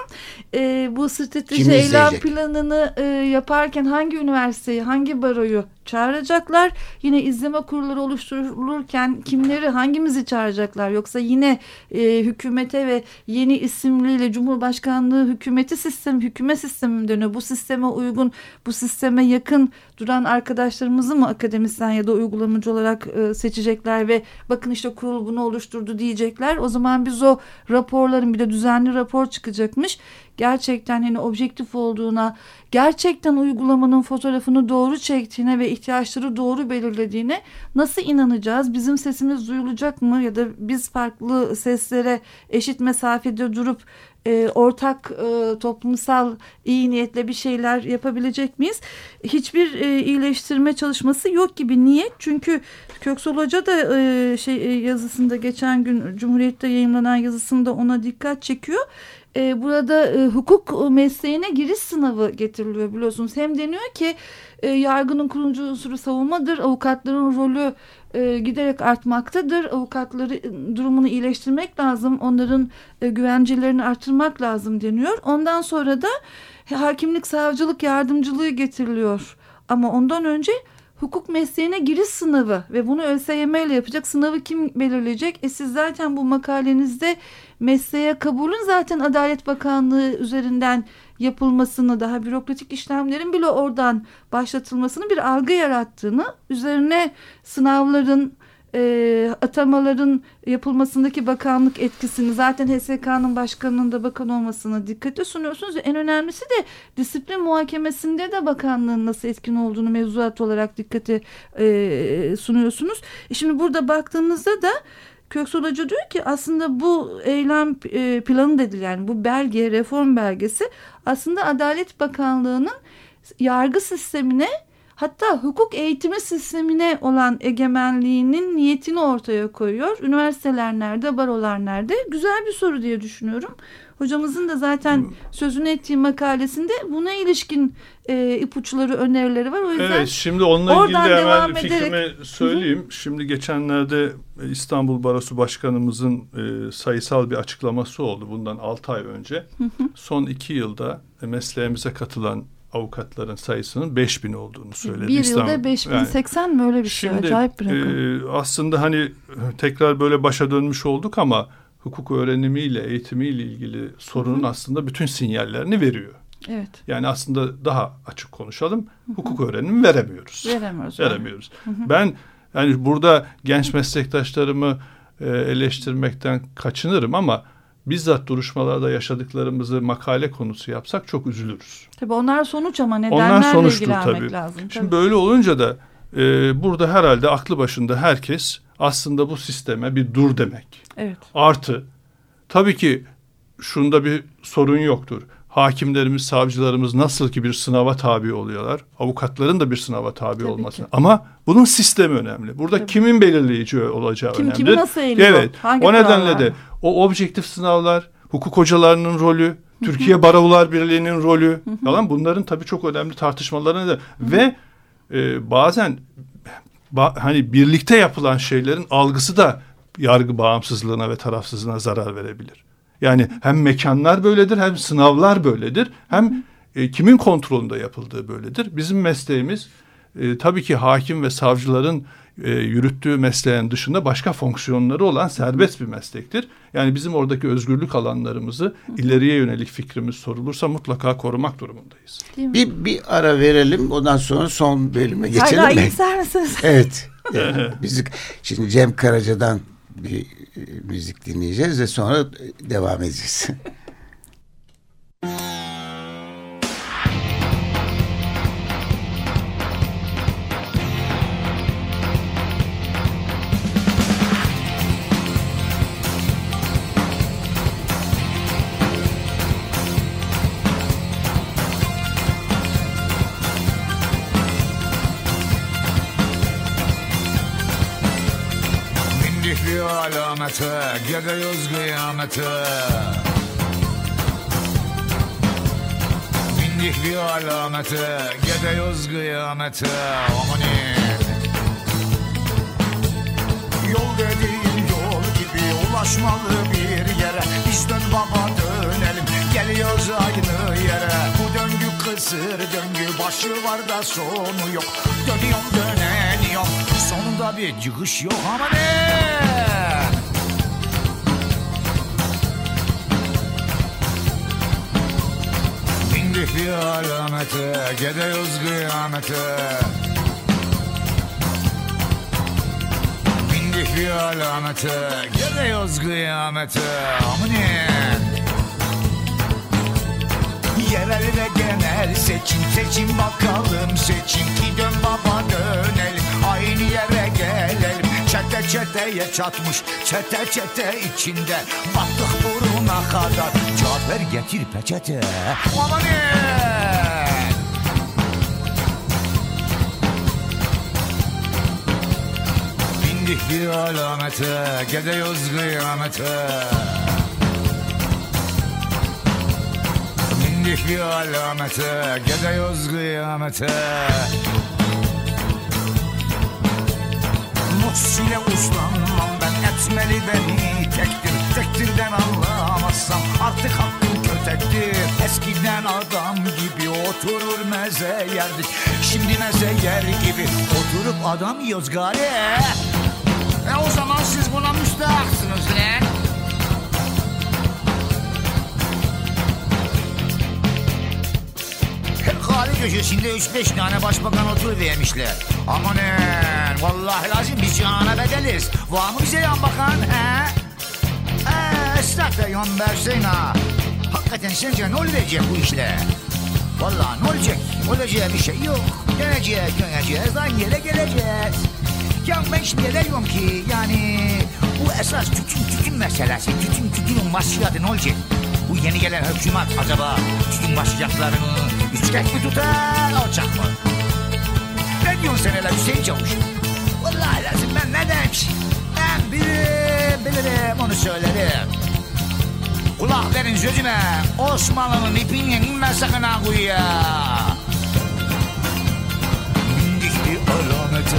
e, bu strateji Kim eylem izleyecek? planını e, yaparken hangi üniversiteyi hangi baroyu çağıracaklar? Yine izleme kurulları oluşturulurken kimleri hangimizi çağıracaklar? Yoksa yine e, hükümete ve yeni isimliyle Cumhurbaşkanlığı hükümeti sistemi, hükümet sistemi mi dönüyor? Bu sisteme uygun, bu sisteme yakın duran arkadaşlarımızı mı akademisyen ya da uygulamacı olarak e, seçecekler ve bakın işte kurul bunu oluşturdu diyecekler. O zaman biz o raporların bir de düzenli rapor çıkacakmış. Gerçekten hani objektif olduğuna, gerçekten uygulamanın fotoğrafını doğru çektiğine ve ihtiyaçları doğru belirlediğine nasıl inanacağız? Bizim sesimiz duyulacak mı ya da biz farklı seslere eşit mesafede durup e, ortak e, toplumsal iyi niyetle bir şeyler yapabilecek miyiz? Hiçbir e, iyileştirme çalışması yok gibi. Niye? Çünkü Köksal Hoca da e, şey e, yazısında geçen gün Cumhuriyet'te yayınlanan yazısında ona dikkat çekiyor. E, burada e, hukuk mesleğine giriş sınavı getiriliyor biliyorsunuz. Hem deniyor ki e, yargının kurumcu unsuru savunmadır. Avukatların rolü e, giderek artmaktadır. Avukatları e, durumunu iyileştirmek lazım. Onların e, güvencelerini artırmak lazım deniyor. Ondan sonra da hakimlik, savcılık yardımcılığı getiriliyor. Ama ondan önce hukuk mesleğine giriş sınavı ve bunu ÖSYM ile yapacak sınavı kim belirleyecek? E siz zaten bu makalenizde mesleğe kabulün zaten Adalet Bakanlığı üzerinden yapılmasını daha bürokratik işlemlerin bile oradan başlatılmasını bir algı yarattığını üzerine sınavların e, atamaların yapılmasındaki bakanlık etkisini zaten HSK'nın başkanının da bakan olmasına dikkate sunuyorsunuz. En önemlisi de disiplin muhakemesinde de bakanlığın nasıl etkin olduğunu mevzuat olarak dikkate e, sunuyorsunuz. E şimdi burada baktığınızda da Köksal Hoca diyor ki aslında bu eylem e, planı dedi yani bu belge reform belgesi aslında Adalet Bakanlığı'nın yargı sistemine hatta hukuk eğitimi sistemine olan egemenliğinin niyetini ortaya koyuyor. Üniversiteler nerede, barolar nerede? Güzel bir soru diye düşünüyorum. Hocamızın da zaten sözünü ettiği makalesinde buna ilişkin e, ipuçları, önerileri var. O yüzden Evet şimdi onunla ilgili de hemen devam fikrimi ederek- söyleyeyim. Şimdi geçenlerde İstanbul Barosu Başkanımızın e, sayısal bir açıklaması oldu bundan 6 ay önce. Son 2 yılda mesleğimize katılan avukatların sayısının 5000 olduğunu söyledi. bir İstanbul- yılda 5080 Yani mi öyle bir şey? Şimdi Acayip bir rakam. e, aslında hani tekrar böyle başa dönmüş olduk ama hukuk öğrenimiyle, eğitimiyle ilgili sorunun aslında bütün sinyallerini veriyor. evet. Yani aslında daha açık konuşalım. Hukuk öğrenimi veremiyoruz. Veremiyoruz. Veremiyoruz. Ben yani burada genç meslektaşlarımı e, eleştirmekten kaçınırım ama bizzat duruşmalarda yaşadıklarımızı makale konusu yapsak çok üzülürüz. Tabii onlar sonuç ama Onlar nedenlerle sonuçtur ilgilenmek tabii. lazım. Şimdi Tabii. böyle olunca da e, burada herhalde aklı başında herkes aslında bu sisteme bir dur demek. Evet. Artı tabii ki şunda bir sorun yoktur. Hakimlerimiz, savcılarımız nasıl ki bir sınava tabi oluyorlar. Avukatların da bir sınava tabi Tabii olması. ki. Ama bunun sistemi önemli. Burada Tabii. kimin belirleyici olacağı Kim önemli. kimi nasıl eğiliyor? Evet. Hangi o nedenle kurallarla? de o objektif sınavlar, hukuk hocalarının rolü, Türkiye Barolar Birliği'nin rolü falan bunların tabii çok önemli tartışmalarına da ve e, bazen ba- hani birlikte yapılan şeylerin algısı da yargı bağımsızlığına ve tarafsızlığına zarar verebilir. Yani hem mekanlar böyledir hem sınavlar böyledir hem e, kimin kontrolünde yapıldığı böyledir. Bizim mesleğimiz e, tabii ki hakim ve savcıların e, yürüttüğü mesleğin dışında başka fonksiyonları olan serbest bir meslektir. Yani bizim oradaki özgürlük alanlarımızı ileriye yönelik fikrimiz sorulursa mutlaka korumak durumundayız. Bir, bir ara verelim ondan sonra son bölüme geçelim Hala mi? ister misiniz? Evet. [LAUGHS] Yani müzik. Şimdi Cem Karaca'dan bir e, müzik dinleyeceğiz ve sonra devam edeceğiz. [LAUGHS] alamete, gidiyoruz kıyamete. Bindik bir alamete, gidiyoruz kıyamete. Amanin. Yol dediğin yol gibi ulaşmalı bir yere Biz dön baba dönelim geliyoruz aynı yere Bu döngü kısır döngü başı var da sonu yok Dönüyorum döneniyorum sonunda bir çıkış yok ama ne? Bir alamete gidiyoruz kıyamete Bindik bir alamete Gidiyoruz kıyamete Aminin Yerel ve genel seçim Seçim bakalım. Seçim Ki dön baba dönelim. Aynı yere gelelim. Çete çeteye çatmış Çete çete içinde. Battık buruna kadar. Cafer getir peçete. Amanin Bindik bir alamete Gidiyoruz kıyamete. Bindik bir alamete Gidiyoruz kıyamete. Muhsine uslanmam Etmeli beni tektir Tektirden anlamazsam Artık hakkım kötektir. Eskiden adam gibi oturur meze yerdik Şimdi meze yer gibi Oturup adam yiyoruz gari E o zaman siz buna müstahaksınız lan Kahve köşesinde 3-5 tane başbakan otur vermişler. Amanın vallahi lazım biz cihana bedeliz. Var mı bize yan bakan he? Eee esnaf da yan versin ha. Hakikaten sence ne olacak bu işle? Vallahi ne olacak? Olacağı bir şey yok. Döneceğiz, döneceğiz, aynı yere geleceğiz. Ya ben şimdi diyorum ki yani bu esas tütün tütün meselesi. Tütün tütünün başladı ne olacak? Bu yeni gelen hükümet acaba tütün başlayacaklarını üçkek mi tutar, alacak mı? Ne diyorsun sen hele Hüseyin Çavuş? Vallahi lazım ben ne demiş? Ben bilirim, bilirim onu söylerim. Kulak verin sözüme. Osmanlı'nın ipini inme sakın ha kuyuya. Bindik bir alamete.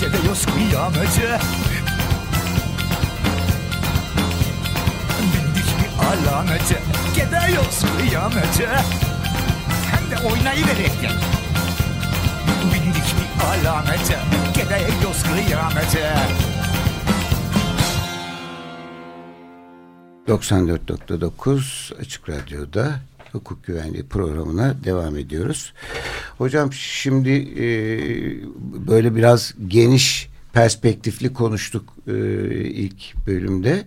Gidiyoruz kıyamete. Bindik bir alamete. Gidiyoruz kıyamete. Hem de oynayıverekten. Bindik bir alamete. Gidiyoruz kıyamete. 94.9 Açık Radyo'da hukuk güvenliği programına devam ediyoruz. Hocam şimdi e, böyle biraz geniş perspektifli konuştuk e, ilk bölümde.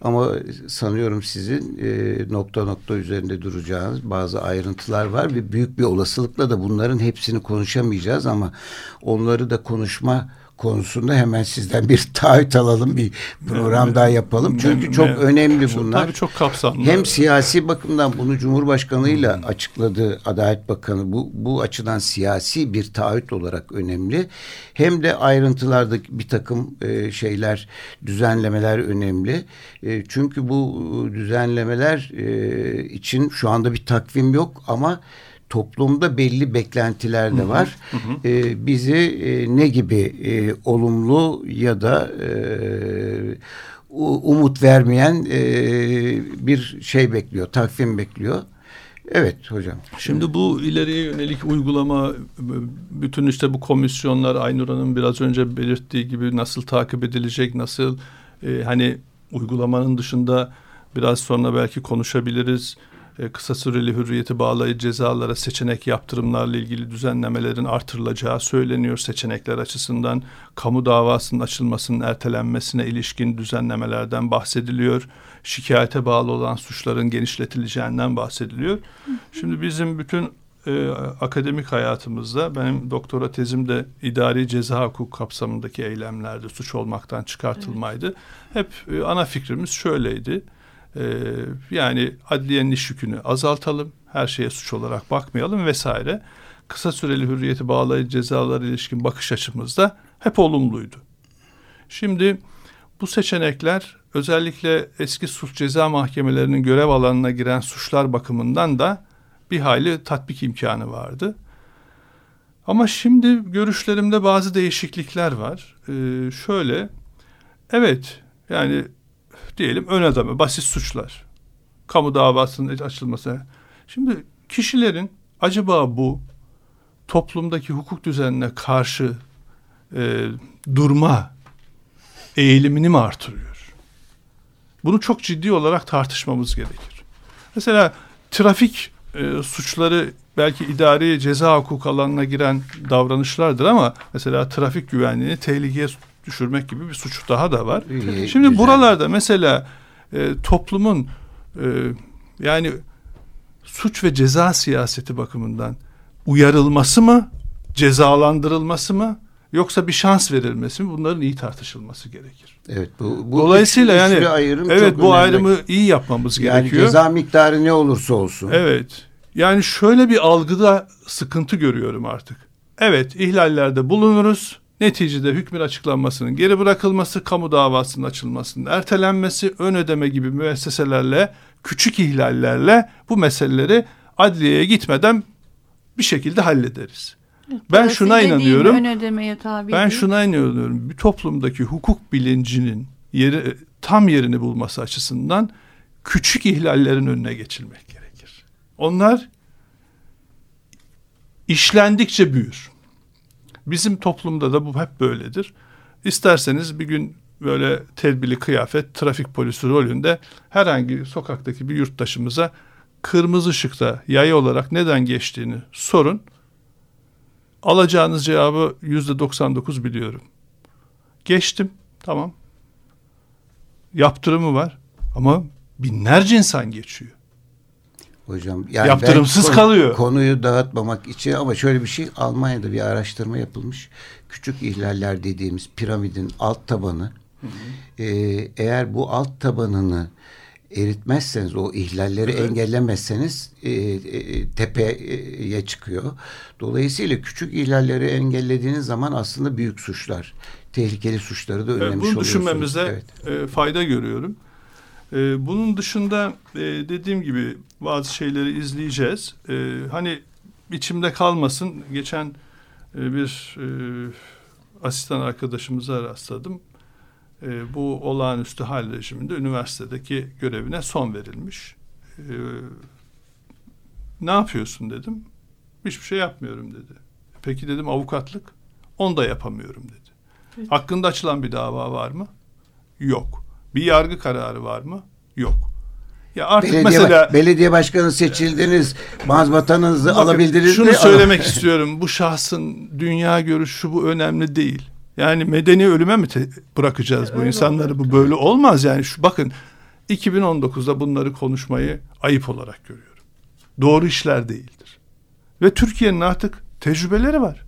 Ama sanıyorum sizin e, nokta nokta üzerinde duracağınız bazı ayrıntılar var ve büyük bir olasılıkla da bunların hepsini konuşamayacağız ama onları da konuşma konusunda hemen sizden bir [LAUGHS] taahhüt alalım bir program daha yapalım. Çünkü çok önemli bunlar. Tabii çok kapsamlı. Hem siyasi bakımdan bunu Cumhurbaşkanı'yla hmm. açıkladı Adalet Bakanı. Bu, bu açıdan siyasi bir taahhüt olarak önemli. Hem de ayrıntılardaki bir takım e, şeyler, düzenlemeler önemli. E, çünkü bu düzenlemeler e, için şu anda bir takvim yok ama toplumda belli beklentiler de var. Hı hı. E, bizi e, ne gibi e, olumlu ya da e, umut vermeyen e, bir şey bekliyor, takvim bekliyor. Evet hocam. Şimdi bu ileriye yönelik uygulama bütün işte bu komisyonlar Aynur biraz önce belirttiği gibi nasıl takip edilecek, nasıl e, hani uygulamanın dışında biraz sonra belki konuşabiliriz kısa süreli hürriyeti bağlayıcı cezalara seçenek yaptırımlarla ilgili düzenlemelerin artırılacağı söyleniyor. Seçenekler açısından kamu davasının açılmasının ertelenmesine ilişkin düzenlemelerden bahsediliyor. Şikayete bağlı olan suçların genişletileceğinden bahsediliyor. Şimdi bizim bütün e, akademik hayatımızda benim doktora tezim de idari ceza hukuk kapsamındaki eylemlerde suç olmaktan çıkartılmaydı. Evet. Hep e, ana fikrimiz şöyleydi ee, yani adliyenin iş yükünü azaltalım, her şeye suç olarak bakmayalım vesaire. Kısa süreli hürriyeti bağlayıcı cezalar ilişkin bakış açımızda hep olumluydu. Şimdi bu seçenekler özellikle eski suç ceza mahkemelerinin görev alanına giren suçlar bakımından da bir hayli tatbik imkanı vardı. Ama şimdi görüşlerimde bazı değişiklikler var. Ee, şöyle, evet yani diyelim ön adamı, basit suçlar. Kamu davasının açılması. Şimdi kişilerin acaba bu toplumdaki hukuk düzenine karşı e, durma eğilimini mi artırıyor? Bunu çok ciddi olarak tartışmamız gerekir. Mesela trafik e, suçları belki idari ceza hukuk alanına giren davranışlardır ama mesela trafik güvenliğini tehlikeye düşürmek gibi bir suç daha da var. İyi, Şimdi güzel. buralarda mesela e, toplumun e, yani suç ve ceza siyaseti bakımından uyarılması mı, cezalandırılması mı yoksa bir şans verilmesi mi bunların iyi tartışılması gerekir. Evet bu, bu dolayısıyla üç, yani ayrım evet bu önemli. ayrımı iyi yapmamız yani gerekiyor. Yani ceza miktarı ne olursa olsun. Evet. Yani şöyle bir algıda sıkıntı görüyorum artık. Evet ihlallerde bulunuruz Neticede hükmün açıklanmasının geri bırakılması, kamu davasının açılmasının ertelenmesi, ön ödeme gibi müesseselerle, küçük ihlallerle bu meseleleri adliyeye gitmeden bir şekilde hallederiz. Ben şuna inanıyorum. Tabi ben değil. şuna inanıyorum. Bir toplumdaki hukuk bilincinin yeri tam yerini bulması açısından küçük ihlallerin önüne geçilmek gerekir. Onlar işlendikçe büyür. Bizim toplumda da bu hep böyledir. İsterseniz bir gün böyle tedbirli kıyafet trafik polisi rolünde herhangi sokaktaki bir yurttaşımıza kırmızı ışıkta yayı olarak neden geçtiğini sorun. Alacağınız cevabı yüzde 99 biliyorum. Geçtim tamam. Yaptırımı var ama binlerce insan geçiyor. Hocam yani yaptırımsız konu, kalıyor. Konuyu dağıtmamak için ama şöyle bir şey Almanya'da bir araştırma yapılmış. Küçük ihlaller dediğimiz piramidin alt tabanı hı hı. E, eğer bu alt tabanını eritmezseniz o ihlalleri evet. engellemezseniz e, e, tepeye çıkıyor. Dolayısıyla küçük ihlalleri engellediğiniz zaman aslında büyük suçlar, tehlikeli suçları da önlemiş evet, bunu düşünmemize evet. e, fayda görüyorum. E, bunun dışında e, dediğim gibi bazı şeyleri izleyeceğiz. E, hani içimde kalmasın. Geçen e, bir e, asistan arkadaşımıza rastladım. E, bu olağanüstü hal rejiminde üniversitedeki görevine son verilmiş. E, ne yapıyorsun dedim. Hiçbir şey yapmıyorum dedi. Peki dedim avukatlık. Onu da yapamıyorum dedi. Evet. Hakkında açılan bir dava var mı? Yok. Bir yargı kararı var mı? Yok. Ya artık belediye, mesela belediye başkanı seçildiniz, mazbatanızı bakın, alabildiniz Şunu mi? söylemek istiyorum. Bu şahsın dünya görüşü bu önemli değil. Yani medeni ölüme mi bırakacağız bu insanları? Bu böyle olmaz yani. Şu bakın 2019'da bunları konuşmayı ayıp olarak görüyorum. Doğru işler değildir. Ve Türkiye'nin artık tecrübeleri var.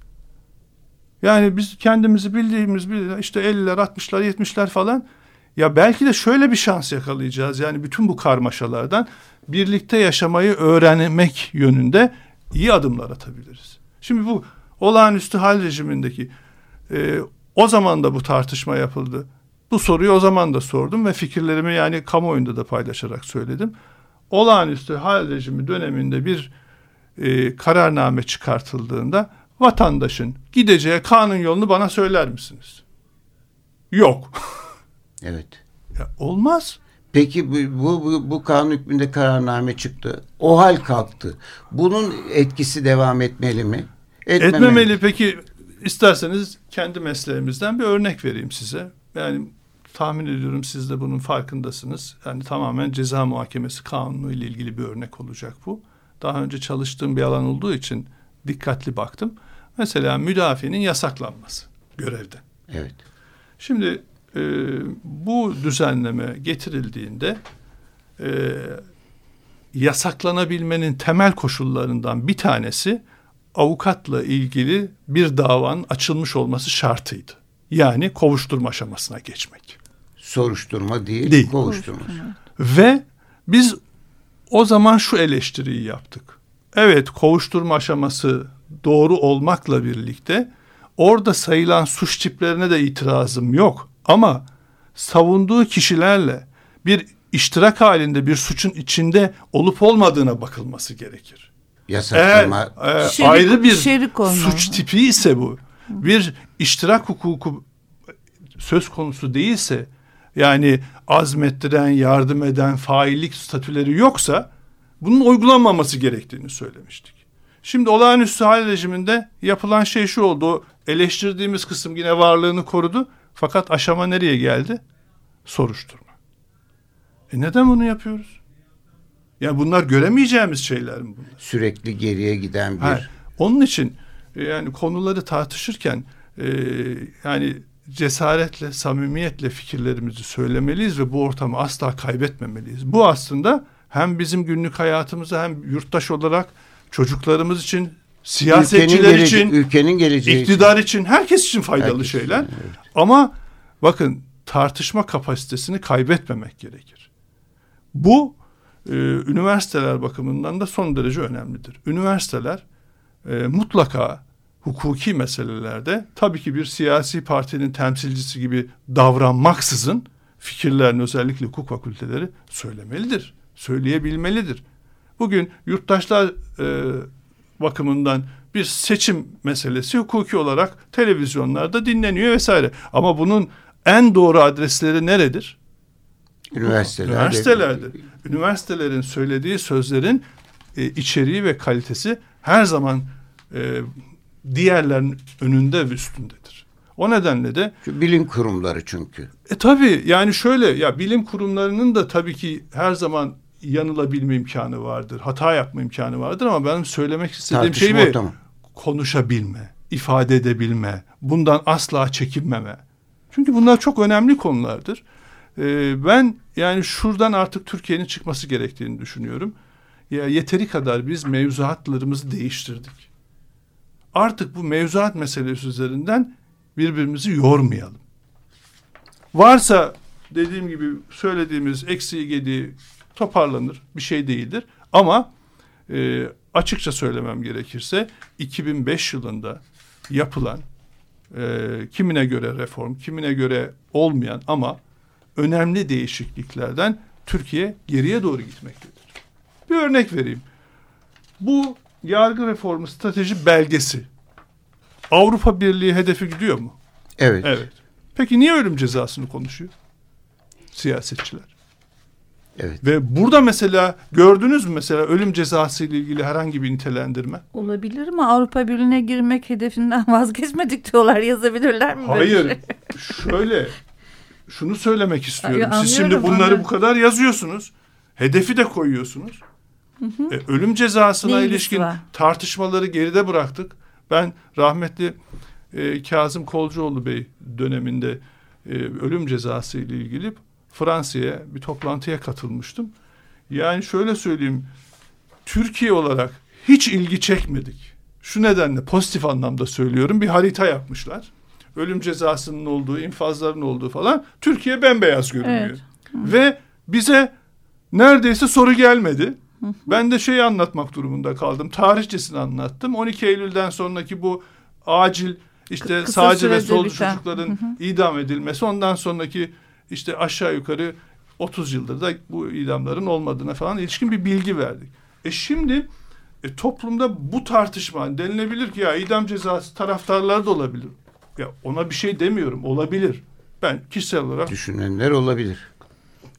Yani biz kendimizi bildiğimiz bir işte 50'ler, 60'lar, 70'ler falan ya belki de şöyle bir şans yakalayacağız. Yani bütün bu karmaşalardan birlikte yaşamayı öğrenmek yönünde iyi adımlar atabiliriz. Şimdi bu olağanüstü hal rejimindeki e, o zaman da bu tartışma yapıldı. Bu soruyu o zaman da sordum ve fikirlerimi yani kamuoyunda da paylaşarak söyledim. Olağanüstü hal rejimi döneminde bir e, kararname çıkartıldığında vatandaşın gideceği kanun yolunu bana söyler misiniz? Yok. [LAUGHS] Evet. Ya olmaz. Peki bu, bu, bu kanun hükmünde kararname çıktı. O hal kalktı. Bunun etkisi devam etmeli mi? Etmemeli. Etmemeli. Peki isterseniz kendi mesleğimizden bir örnek vereyim size. Yani tahmin ediyorum siz de bunun farkındasınız. Yani tamamen ceza muhakemesi kanunu ile ilgili bir örnek olacak bu. Daha önce çalıştığım bir alan olduğu için dikkatli baktım. Mesela müdafinin yasaklanması görevde. Evet. Şimdi e, bu düzenleme getirildiğinde e, yasaklanabilmenin temel koşullarından bir tanesi avukatla ilgili bir davanın açılmış olması şartıydı. Yani kovuşturma aşamasına geçmek. Soruşturma değil, değil. kovuşturma. Ve biz o zaman şu eleştiriyi yaptık. Evet kovuşturma aşaması doğru olmakla birlikte orada sayılan suç tiplerine de itirazım yok. Ama savunduğu kişilerle bir iştirak halinde bir suçun içinde olup olmadığına bakılması gerekir. Yasaklama. Eğer e, şerik, ayrı bir şerik suç tipi ise bu. Bir iştirak hukuku söz konusu değilse yani azmettiren, yardım eden, faillik statüleri yoksa bunun uygulanmaması gerektiğini söylemiştik. Şimdi olağanüstü hal rejiminde yapılan şey şu oldu. O eleştirdiğimiz kısım yine varlığını korudu. Fakat aşama nereye geldi? Soruşturma. E neden bunu yapıyoruz? Yani bunlar göremeyeceğimiz şeyler mi bunlar? Sürekli geriye giden bir... Hayır. Onun için e, yani konuları tartışırken e, yani cesaretle, samimiyetle fikirlerimizi söylemeliyiz ve bu ortamı asla kaybetmemeliyiz. Bu aslında hem bizim günlük hayatımıza hem yurttaş olarak çocuklarımız için siyasetçiler ülkenin için, ülkenin geleceği iktidar için, için herkes için faydalı herkes şeyler. Için, evet. Ama bakın tartışma kapasitesini kaybetmemek gerekir. Bu e, üniversiteler bakımından da son derece önemlidir. Üniversiteler e, mutlaka hukuki meselelerde tabii ki bir siyasi partinin temsilcisi gibi davranmaksızın fikirlerini özellikle hukuk fakülteleri söylemelidir. Söyleyebilmelidir. Bugün yurttaşlar e, bakımından bir seçim meselesi hukuki olarak televizyonlarda dinleniyor vesaire. Ama bunun en doğru adresleri neredir? Üniversitelerde. Üniversitelerde. Üniversitelerin söylediği sözlerin e, içeriği ve kalitesi her zaman e, diğerlerin önünde ve üstündedir. O nedenle de Şu bilim kurumları çünkü. E tabi yani şöyle ya bilim kurumlarının da tabii ki her zaman yanılabilme imkanı vardır. Hata yapma imkanı vardır ama benim söylemek istediğim Tartışma şey ve konuşabilme, ifade edebilme, bundan asla çekinmeme. Çünkü bunlar çok önemli konulardır. Ee, ben yani şuradan artık Türkiye'nin çıkması gerektiğini düşünüyorum. Ya yeteri kadar biz mevzuatlarımızı değiştirdik. Artık bu mevzuat meselesi üzerinden birbirimizi yormayalım. Varsa dediğim gibi söylediğimiz eksiği gediği toparlanır. Bir şey değildir. Ama e, açıkça söylemem gerekirse 2005 yılında yapılan e, kimine göre reform, kimine göre olmayan ama önemli değişikliklerden Türkiye geriye doğru gitmektedir. Bir örnek vereyim. Bu yargı reformu strateji belgesi Avrupa Birliği hedefi gidiyor mu? Evet. Evet. Peki niye ölüm cezasını konuşuyor? Siyasetçiler. Evet. Ve burada mesela gördünüz mü mesela ölüm cezası ile ilgili herhangi bir nitelendirme? Olabilir mi? Avrupa Birliği'ne girmek hedefinden [LAUGHS] vazgeçmedik diyorlar. Yazabilirler mi? Hayır. şey? Şöyle şunu söylemek istiyorum. Ay, Siz şimdi bunları anlıyorum. bu kadar yazıyorsunuz. Hedefi de koyuyorsunuz. E, ölüm cezasına Ne ilişkin var? tartışmaları geride bıraktık. Ben rahmetli e, Kazım Kolcuoğlu Bey döneminde e, ölüm cezası ile ilgili Fransa'ya bir toplantıya katılmıştım. Yani şöyle söyleyeyim. Türkiye olarak hiç ilgi çekmedik. Şu nedenle pozitif anlamda söylüyorum. Bir harita yapmışlar. Ölüm cezasının olduğu, infazların olduğu falan. Türkiye bembeyaz görünüyor. Evet. Ve bize neredeyse soru gelmedi. Ben de şeyi anlatmak durumunda kaldım. Tarihçesini anlattım. 12 Eylül'den sonraki bu acil işte Kısa sağcı ve solcu çocukların idam edilmesi. Ondan sonraki işte aşağı yukarı 30 yıldır da bu idamların olmadığına falan ilişkin bir bilgi verdik. E şimdi e, toplumda bu tartışma denilebilir ki ya idam cezası taraftarları da olabilir. Ya ona bir şey demiyorum. Olabilir. Ben kişisel olarak Düşünenler olabilir.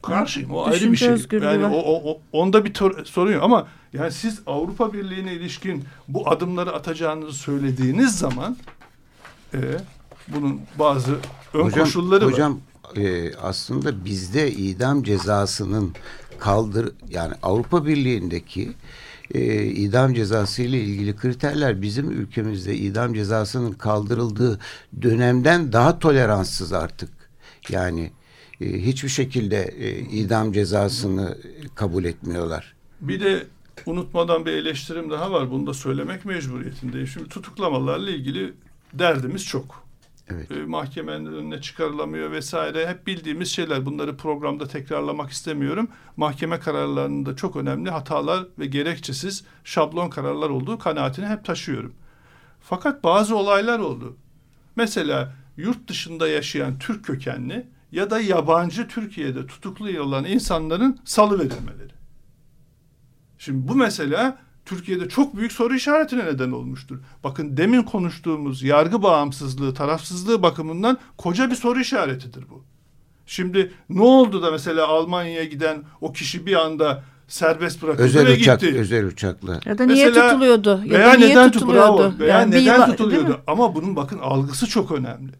karşıyım. O ayrı bir şey. özgürlüğü Yani o, o, o- onda bir sorun yok ama yani siz Avrupa Birliği'ne ilişkin bu adımları atacağınızı söylediğiniz zaman e, bunun bazı ön hocam, koşulları var. hocam e, aslında bizde idam cezasının kaldır yani Avrupa Birliği'ndeki e, idam cezası ile ilgili kriterler bizim ülkemizde idam cezasının kaldırıldığı dönemden daha toleranssız artık. Yani e, hiçbir şekilde e, idam cezasını kabul etmiyorlar. Bir de unutmadan bir eleştirim daha var. Bunu da söylemek mecburiyetindeyim. Şimdi tutuklamalarla ilgili derdimiz çok. Evet. Mahkemenin önüne çıkarılamıyor vesaire. Hep bildiğimiz şeyler. Bunları programda tekrarlamak istemiyorum. Mahkeme kararlarında çok önemli hatalar ve gerekçesiz şablon kararlar olduğu kanaatini hep taşıyorum. Fakat bazı olaylar oldu. Mesela yurt dışında yaşayan Türk kökenli ya da yabancı Türkiye'de tutuklu olan insanların salı verilmeleri. Şimdi bu mesela Türkiye'de çok büyük soru işaretine neden olmuştur. Bakın demin konuştuğumuz yargı bağımsızlığı, tarafsızlığı bakımından koca bir soru işaretidir bu. Şimdi ne oldu da mesela Almanya'ya giden o kişi bir anda serbest bırakıldı Özel ve uçak, gitti. özel uçakla. Ya da niye Mesela tutuluyordu? Ya veya da niye neden tut- tutuluyordu? bravo, veya Yani bir neden değil tutuluyordu? Ama bunun bakın algısı çok önemli.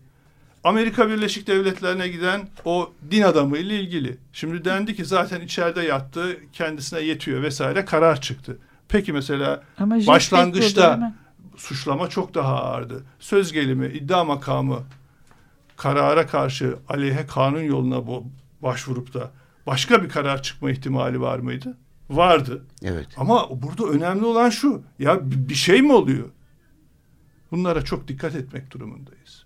Amerika Birleşik Devletleri'ne giden o din adamı ile ilgili. Şimdi dendi ki zaten içeride yattı, kendisine yetiyor vesaire karar çıktı. Peki mesela Ama başlangıçta suçlama çok daha ağırdı. Söz gelimi, iddia makamı karara karşı aleyhe kanun yoluna bu başvurup da başka bir karar çıkma ihtimali var mıydı? Vardı. Evet. Ama burada önemli olan şu. Ya bi- bir şey mi oluyor? Bunlara çok dikkat etmek durumundayız.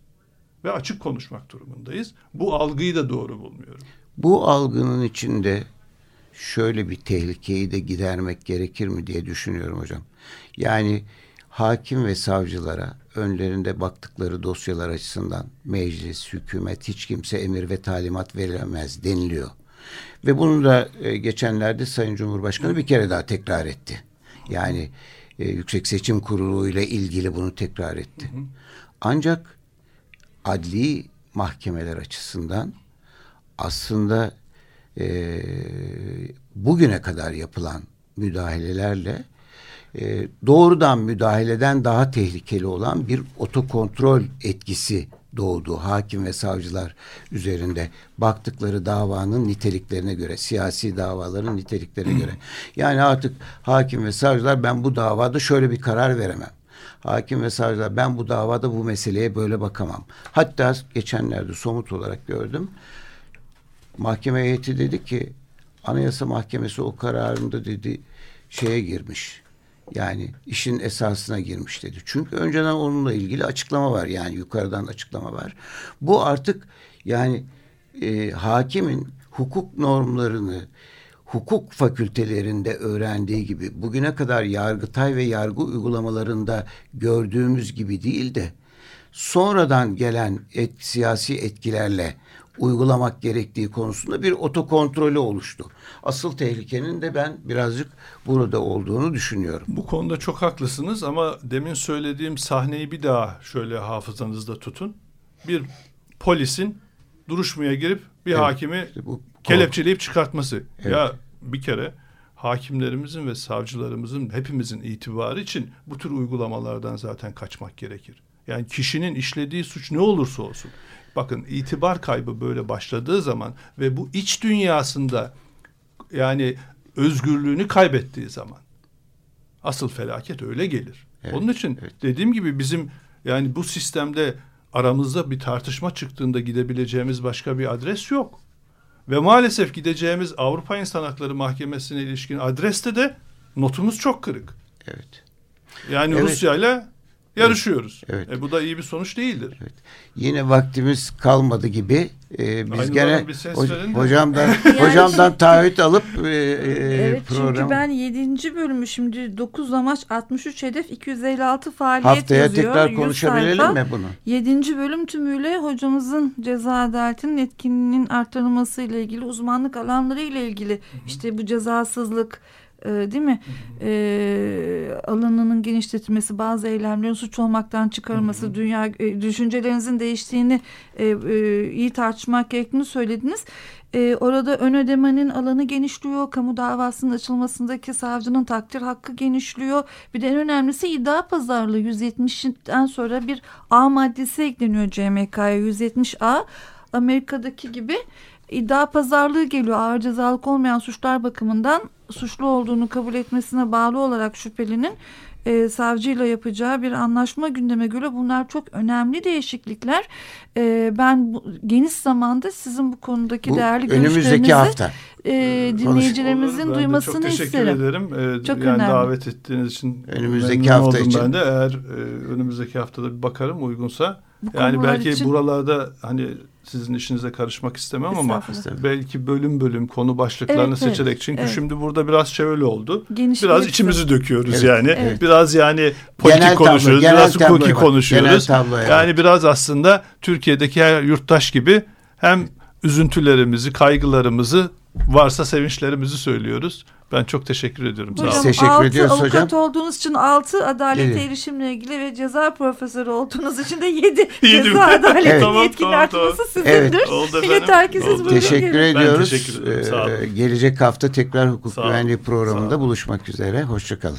Ve açık konuşmak durumundayız. Bu algıyı da doğru bulmuyorum. Bu algının içinde şöyle bir tehlikeyi de gidermek gerekir mi diye düşünüyorum hocam. Yani hakim ve savcılara önlerinde baktıkları dosyalar açısından meclis, hükümet hiç kimse emir ve talimat veremez deniliyor. Ve bunu da e, geçenlerde Sayın Cumhurbaşkanı bir kere daha tekrar etti. Yani e, Yüksek Seçim Kurulu ile ilgili bunu tekrar etti. Ancak adli mahkemeler açısından aslında e, bugüne kadar yapılan müdahalelerle e, doğrudan müdahaleden daha tehlikeli olan bir otokontrol etkisi doğdu. Hakim ve savcılar üzerinde baktıkları davanın niteliklerine göre siyasi davaların niteliklerine göre. [CLEARS THROAT] Yani artık hakim ve savcılar ben bu davada şöyle bir karar veremem. Hakim ve savcılar ben bu davada bu meseleye böyle bakamam. Hatta geçenlerde somut olarak gördüm mahkeme heyeti dedi ki Anayasa Mahkemesi o kararında dedi şeye girmiş. Yani işin esasına girmiş dedi. Çünkü önceden onunla ilgili açıklama var. Yani yukarıdan açıklama var. Bu artık yani e, hakimin hukuk normlarını, hukuk fakültelerinde öğrendiği gibi bugüne kadar yargıtay ve yargı uygulamalarında gördüğümüz gibi değil de sonradan gelen et, siyasi etkilerle uygulamak gerektiği konusunda bir otokontrolü oluştu. Asıl tehlikenin de ben birazcık burada olduğunu düşünüyorum. Bu konuda çok haklısınız ama demin söylediğim sahneyi bir daha şöyle hafızanızda tutun. Bir polisin duruşmaya girip bir Evet, hakimi işte bu- kelepçeleyip çıkartması. Evet. Ya bir kere hakimlerimizin ve savcılarımızın hepimizin itibarı için bu tür uygulamalardan zaten kaçmak gerekir. Yani kişinin işlediği suç ne olursa olsun. Bakın itibar kaybı böyle başladığı zaman ve bu iç dünyasında yani özgürlüğünü kaybettiği zaman asıl felaket öyle gelir. Evet, Onun için evet. dediğim gibi bizim yani bu sistemde aramızda bir tartışma çıktığında gidebileceğimiz başka bir adres yok. Ve maalesef gideceğimiz Avrupa İnsan Hakları Mahkemesi'ne ilişkin adreste de notumuz çok kırık. Evet. Yani Evet. Rusya ile yarışıyoruz. Evet. E bu da iyi bir sonuç değildir. Yine vaktimiz kalmadı gibi. Ee, biz Aynur gene Hanım bir ses ho- verin de. hocamdan [LAUGHS] Yani hocamdan taahhüt alıp e, e, Evet program çünkü ben 7. bölümü şimdi 9 amaç 63 hedef 256 faaliyet haftaya yazıyor. tekrar 100 konuşabilelim sayfa. mi bunu? 7. bölüm tümüyle hocamızın ceza adaletinin etkinliğinin artırılması ile ilgili uzmanlık alanları ile ilgili işte bu cezasızlık e, değil mi e, alanının genişletilmesi bazı eylemlerin suç olmaktan çıkarılması dünya e, düşüncelerinizin değiştiğini e, e, iyi tartışmak gerektiğini söylediniz. E, orada ön ödemenin alanı genişliyor. Kamu davasının açılmasındaki savcının takdir hakkı genişliyor. Bir de en önemlisi iddia pazarlığı 170'den sonra bir A maddesi ekleniyor CMK'ya 170A. Amerika'daki gibi iddia pazarlığı geliyor. Ağır cezalık olmayan suçlar bakımından suçlu olduğunu kabul etmesine bağlı olarak şüphelinin e, savcıyla yapacağı bir anlaşma gündeme göre bunlar çok önemli değişiklikler. E, ben bu, geniş zamanda sizin bu konudaki Bu değerli önümüzdeki görüşlerinizi hafta. e, Konuş- dinleyicilerimizin Olur, duymasını çok teşekkür isterim. ederim. Ee, Çok yani önemli. davet ettiğiniz için Önümüzdeki hafta oldum için. Ben de eğer e, önümüzdeki haftada bir bakarım uygunsa. Bu yani belki için- buralarda hani sizin işinize karışmak istemem ama belki bölüm bölüm konu başlıklarını Evet, evet, seçerek çünkü evet. şimdi burada biraz şöyle oldu. Genişliği Biraz kısa. içimizi döküyoruz Evet, yani. evet. Biraz yani politik Genel tablo, konuşuyoruz, genel biraz hukuki bak, konuşuyoruz. genel tabloya bak. yani biraz aslında Türkiye'deki her yurttaş gibi hem üzüntülerimizi, kaygılarımızı varsa sevinçlerimizi söylüyoruz. Ben çok teşekkür ediyorum. Sağ Hocam olun. Teşekkür altı ediyoruz avukat hocam. olduğunuz için altı adalete Yedi. erişimle ilgili ve ceza profesörü olduğunuz için de yedi, [LAUGHS] Yedi. ceza [LAUGHS] adaletinin Evet. Tamam, yetkin tamam, artması tamam. sizindir. Evet. Yeter ki siz buyurun Teşekkür gelin. ediyoruz. teşekkür ederim, sağ olun. Ee, gelecek hafta tekrar hukuk Sağ güvenliği Sağ programında buluşmak üzere. Hoşçakalın.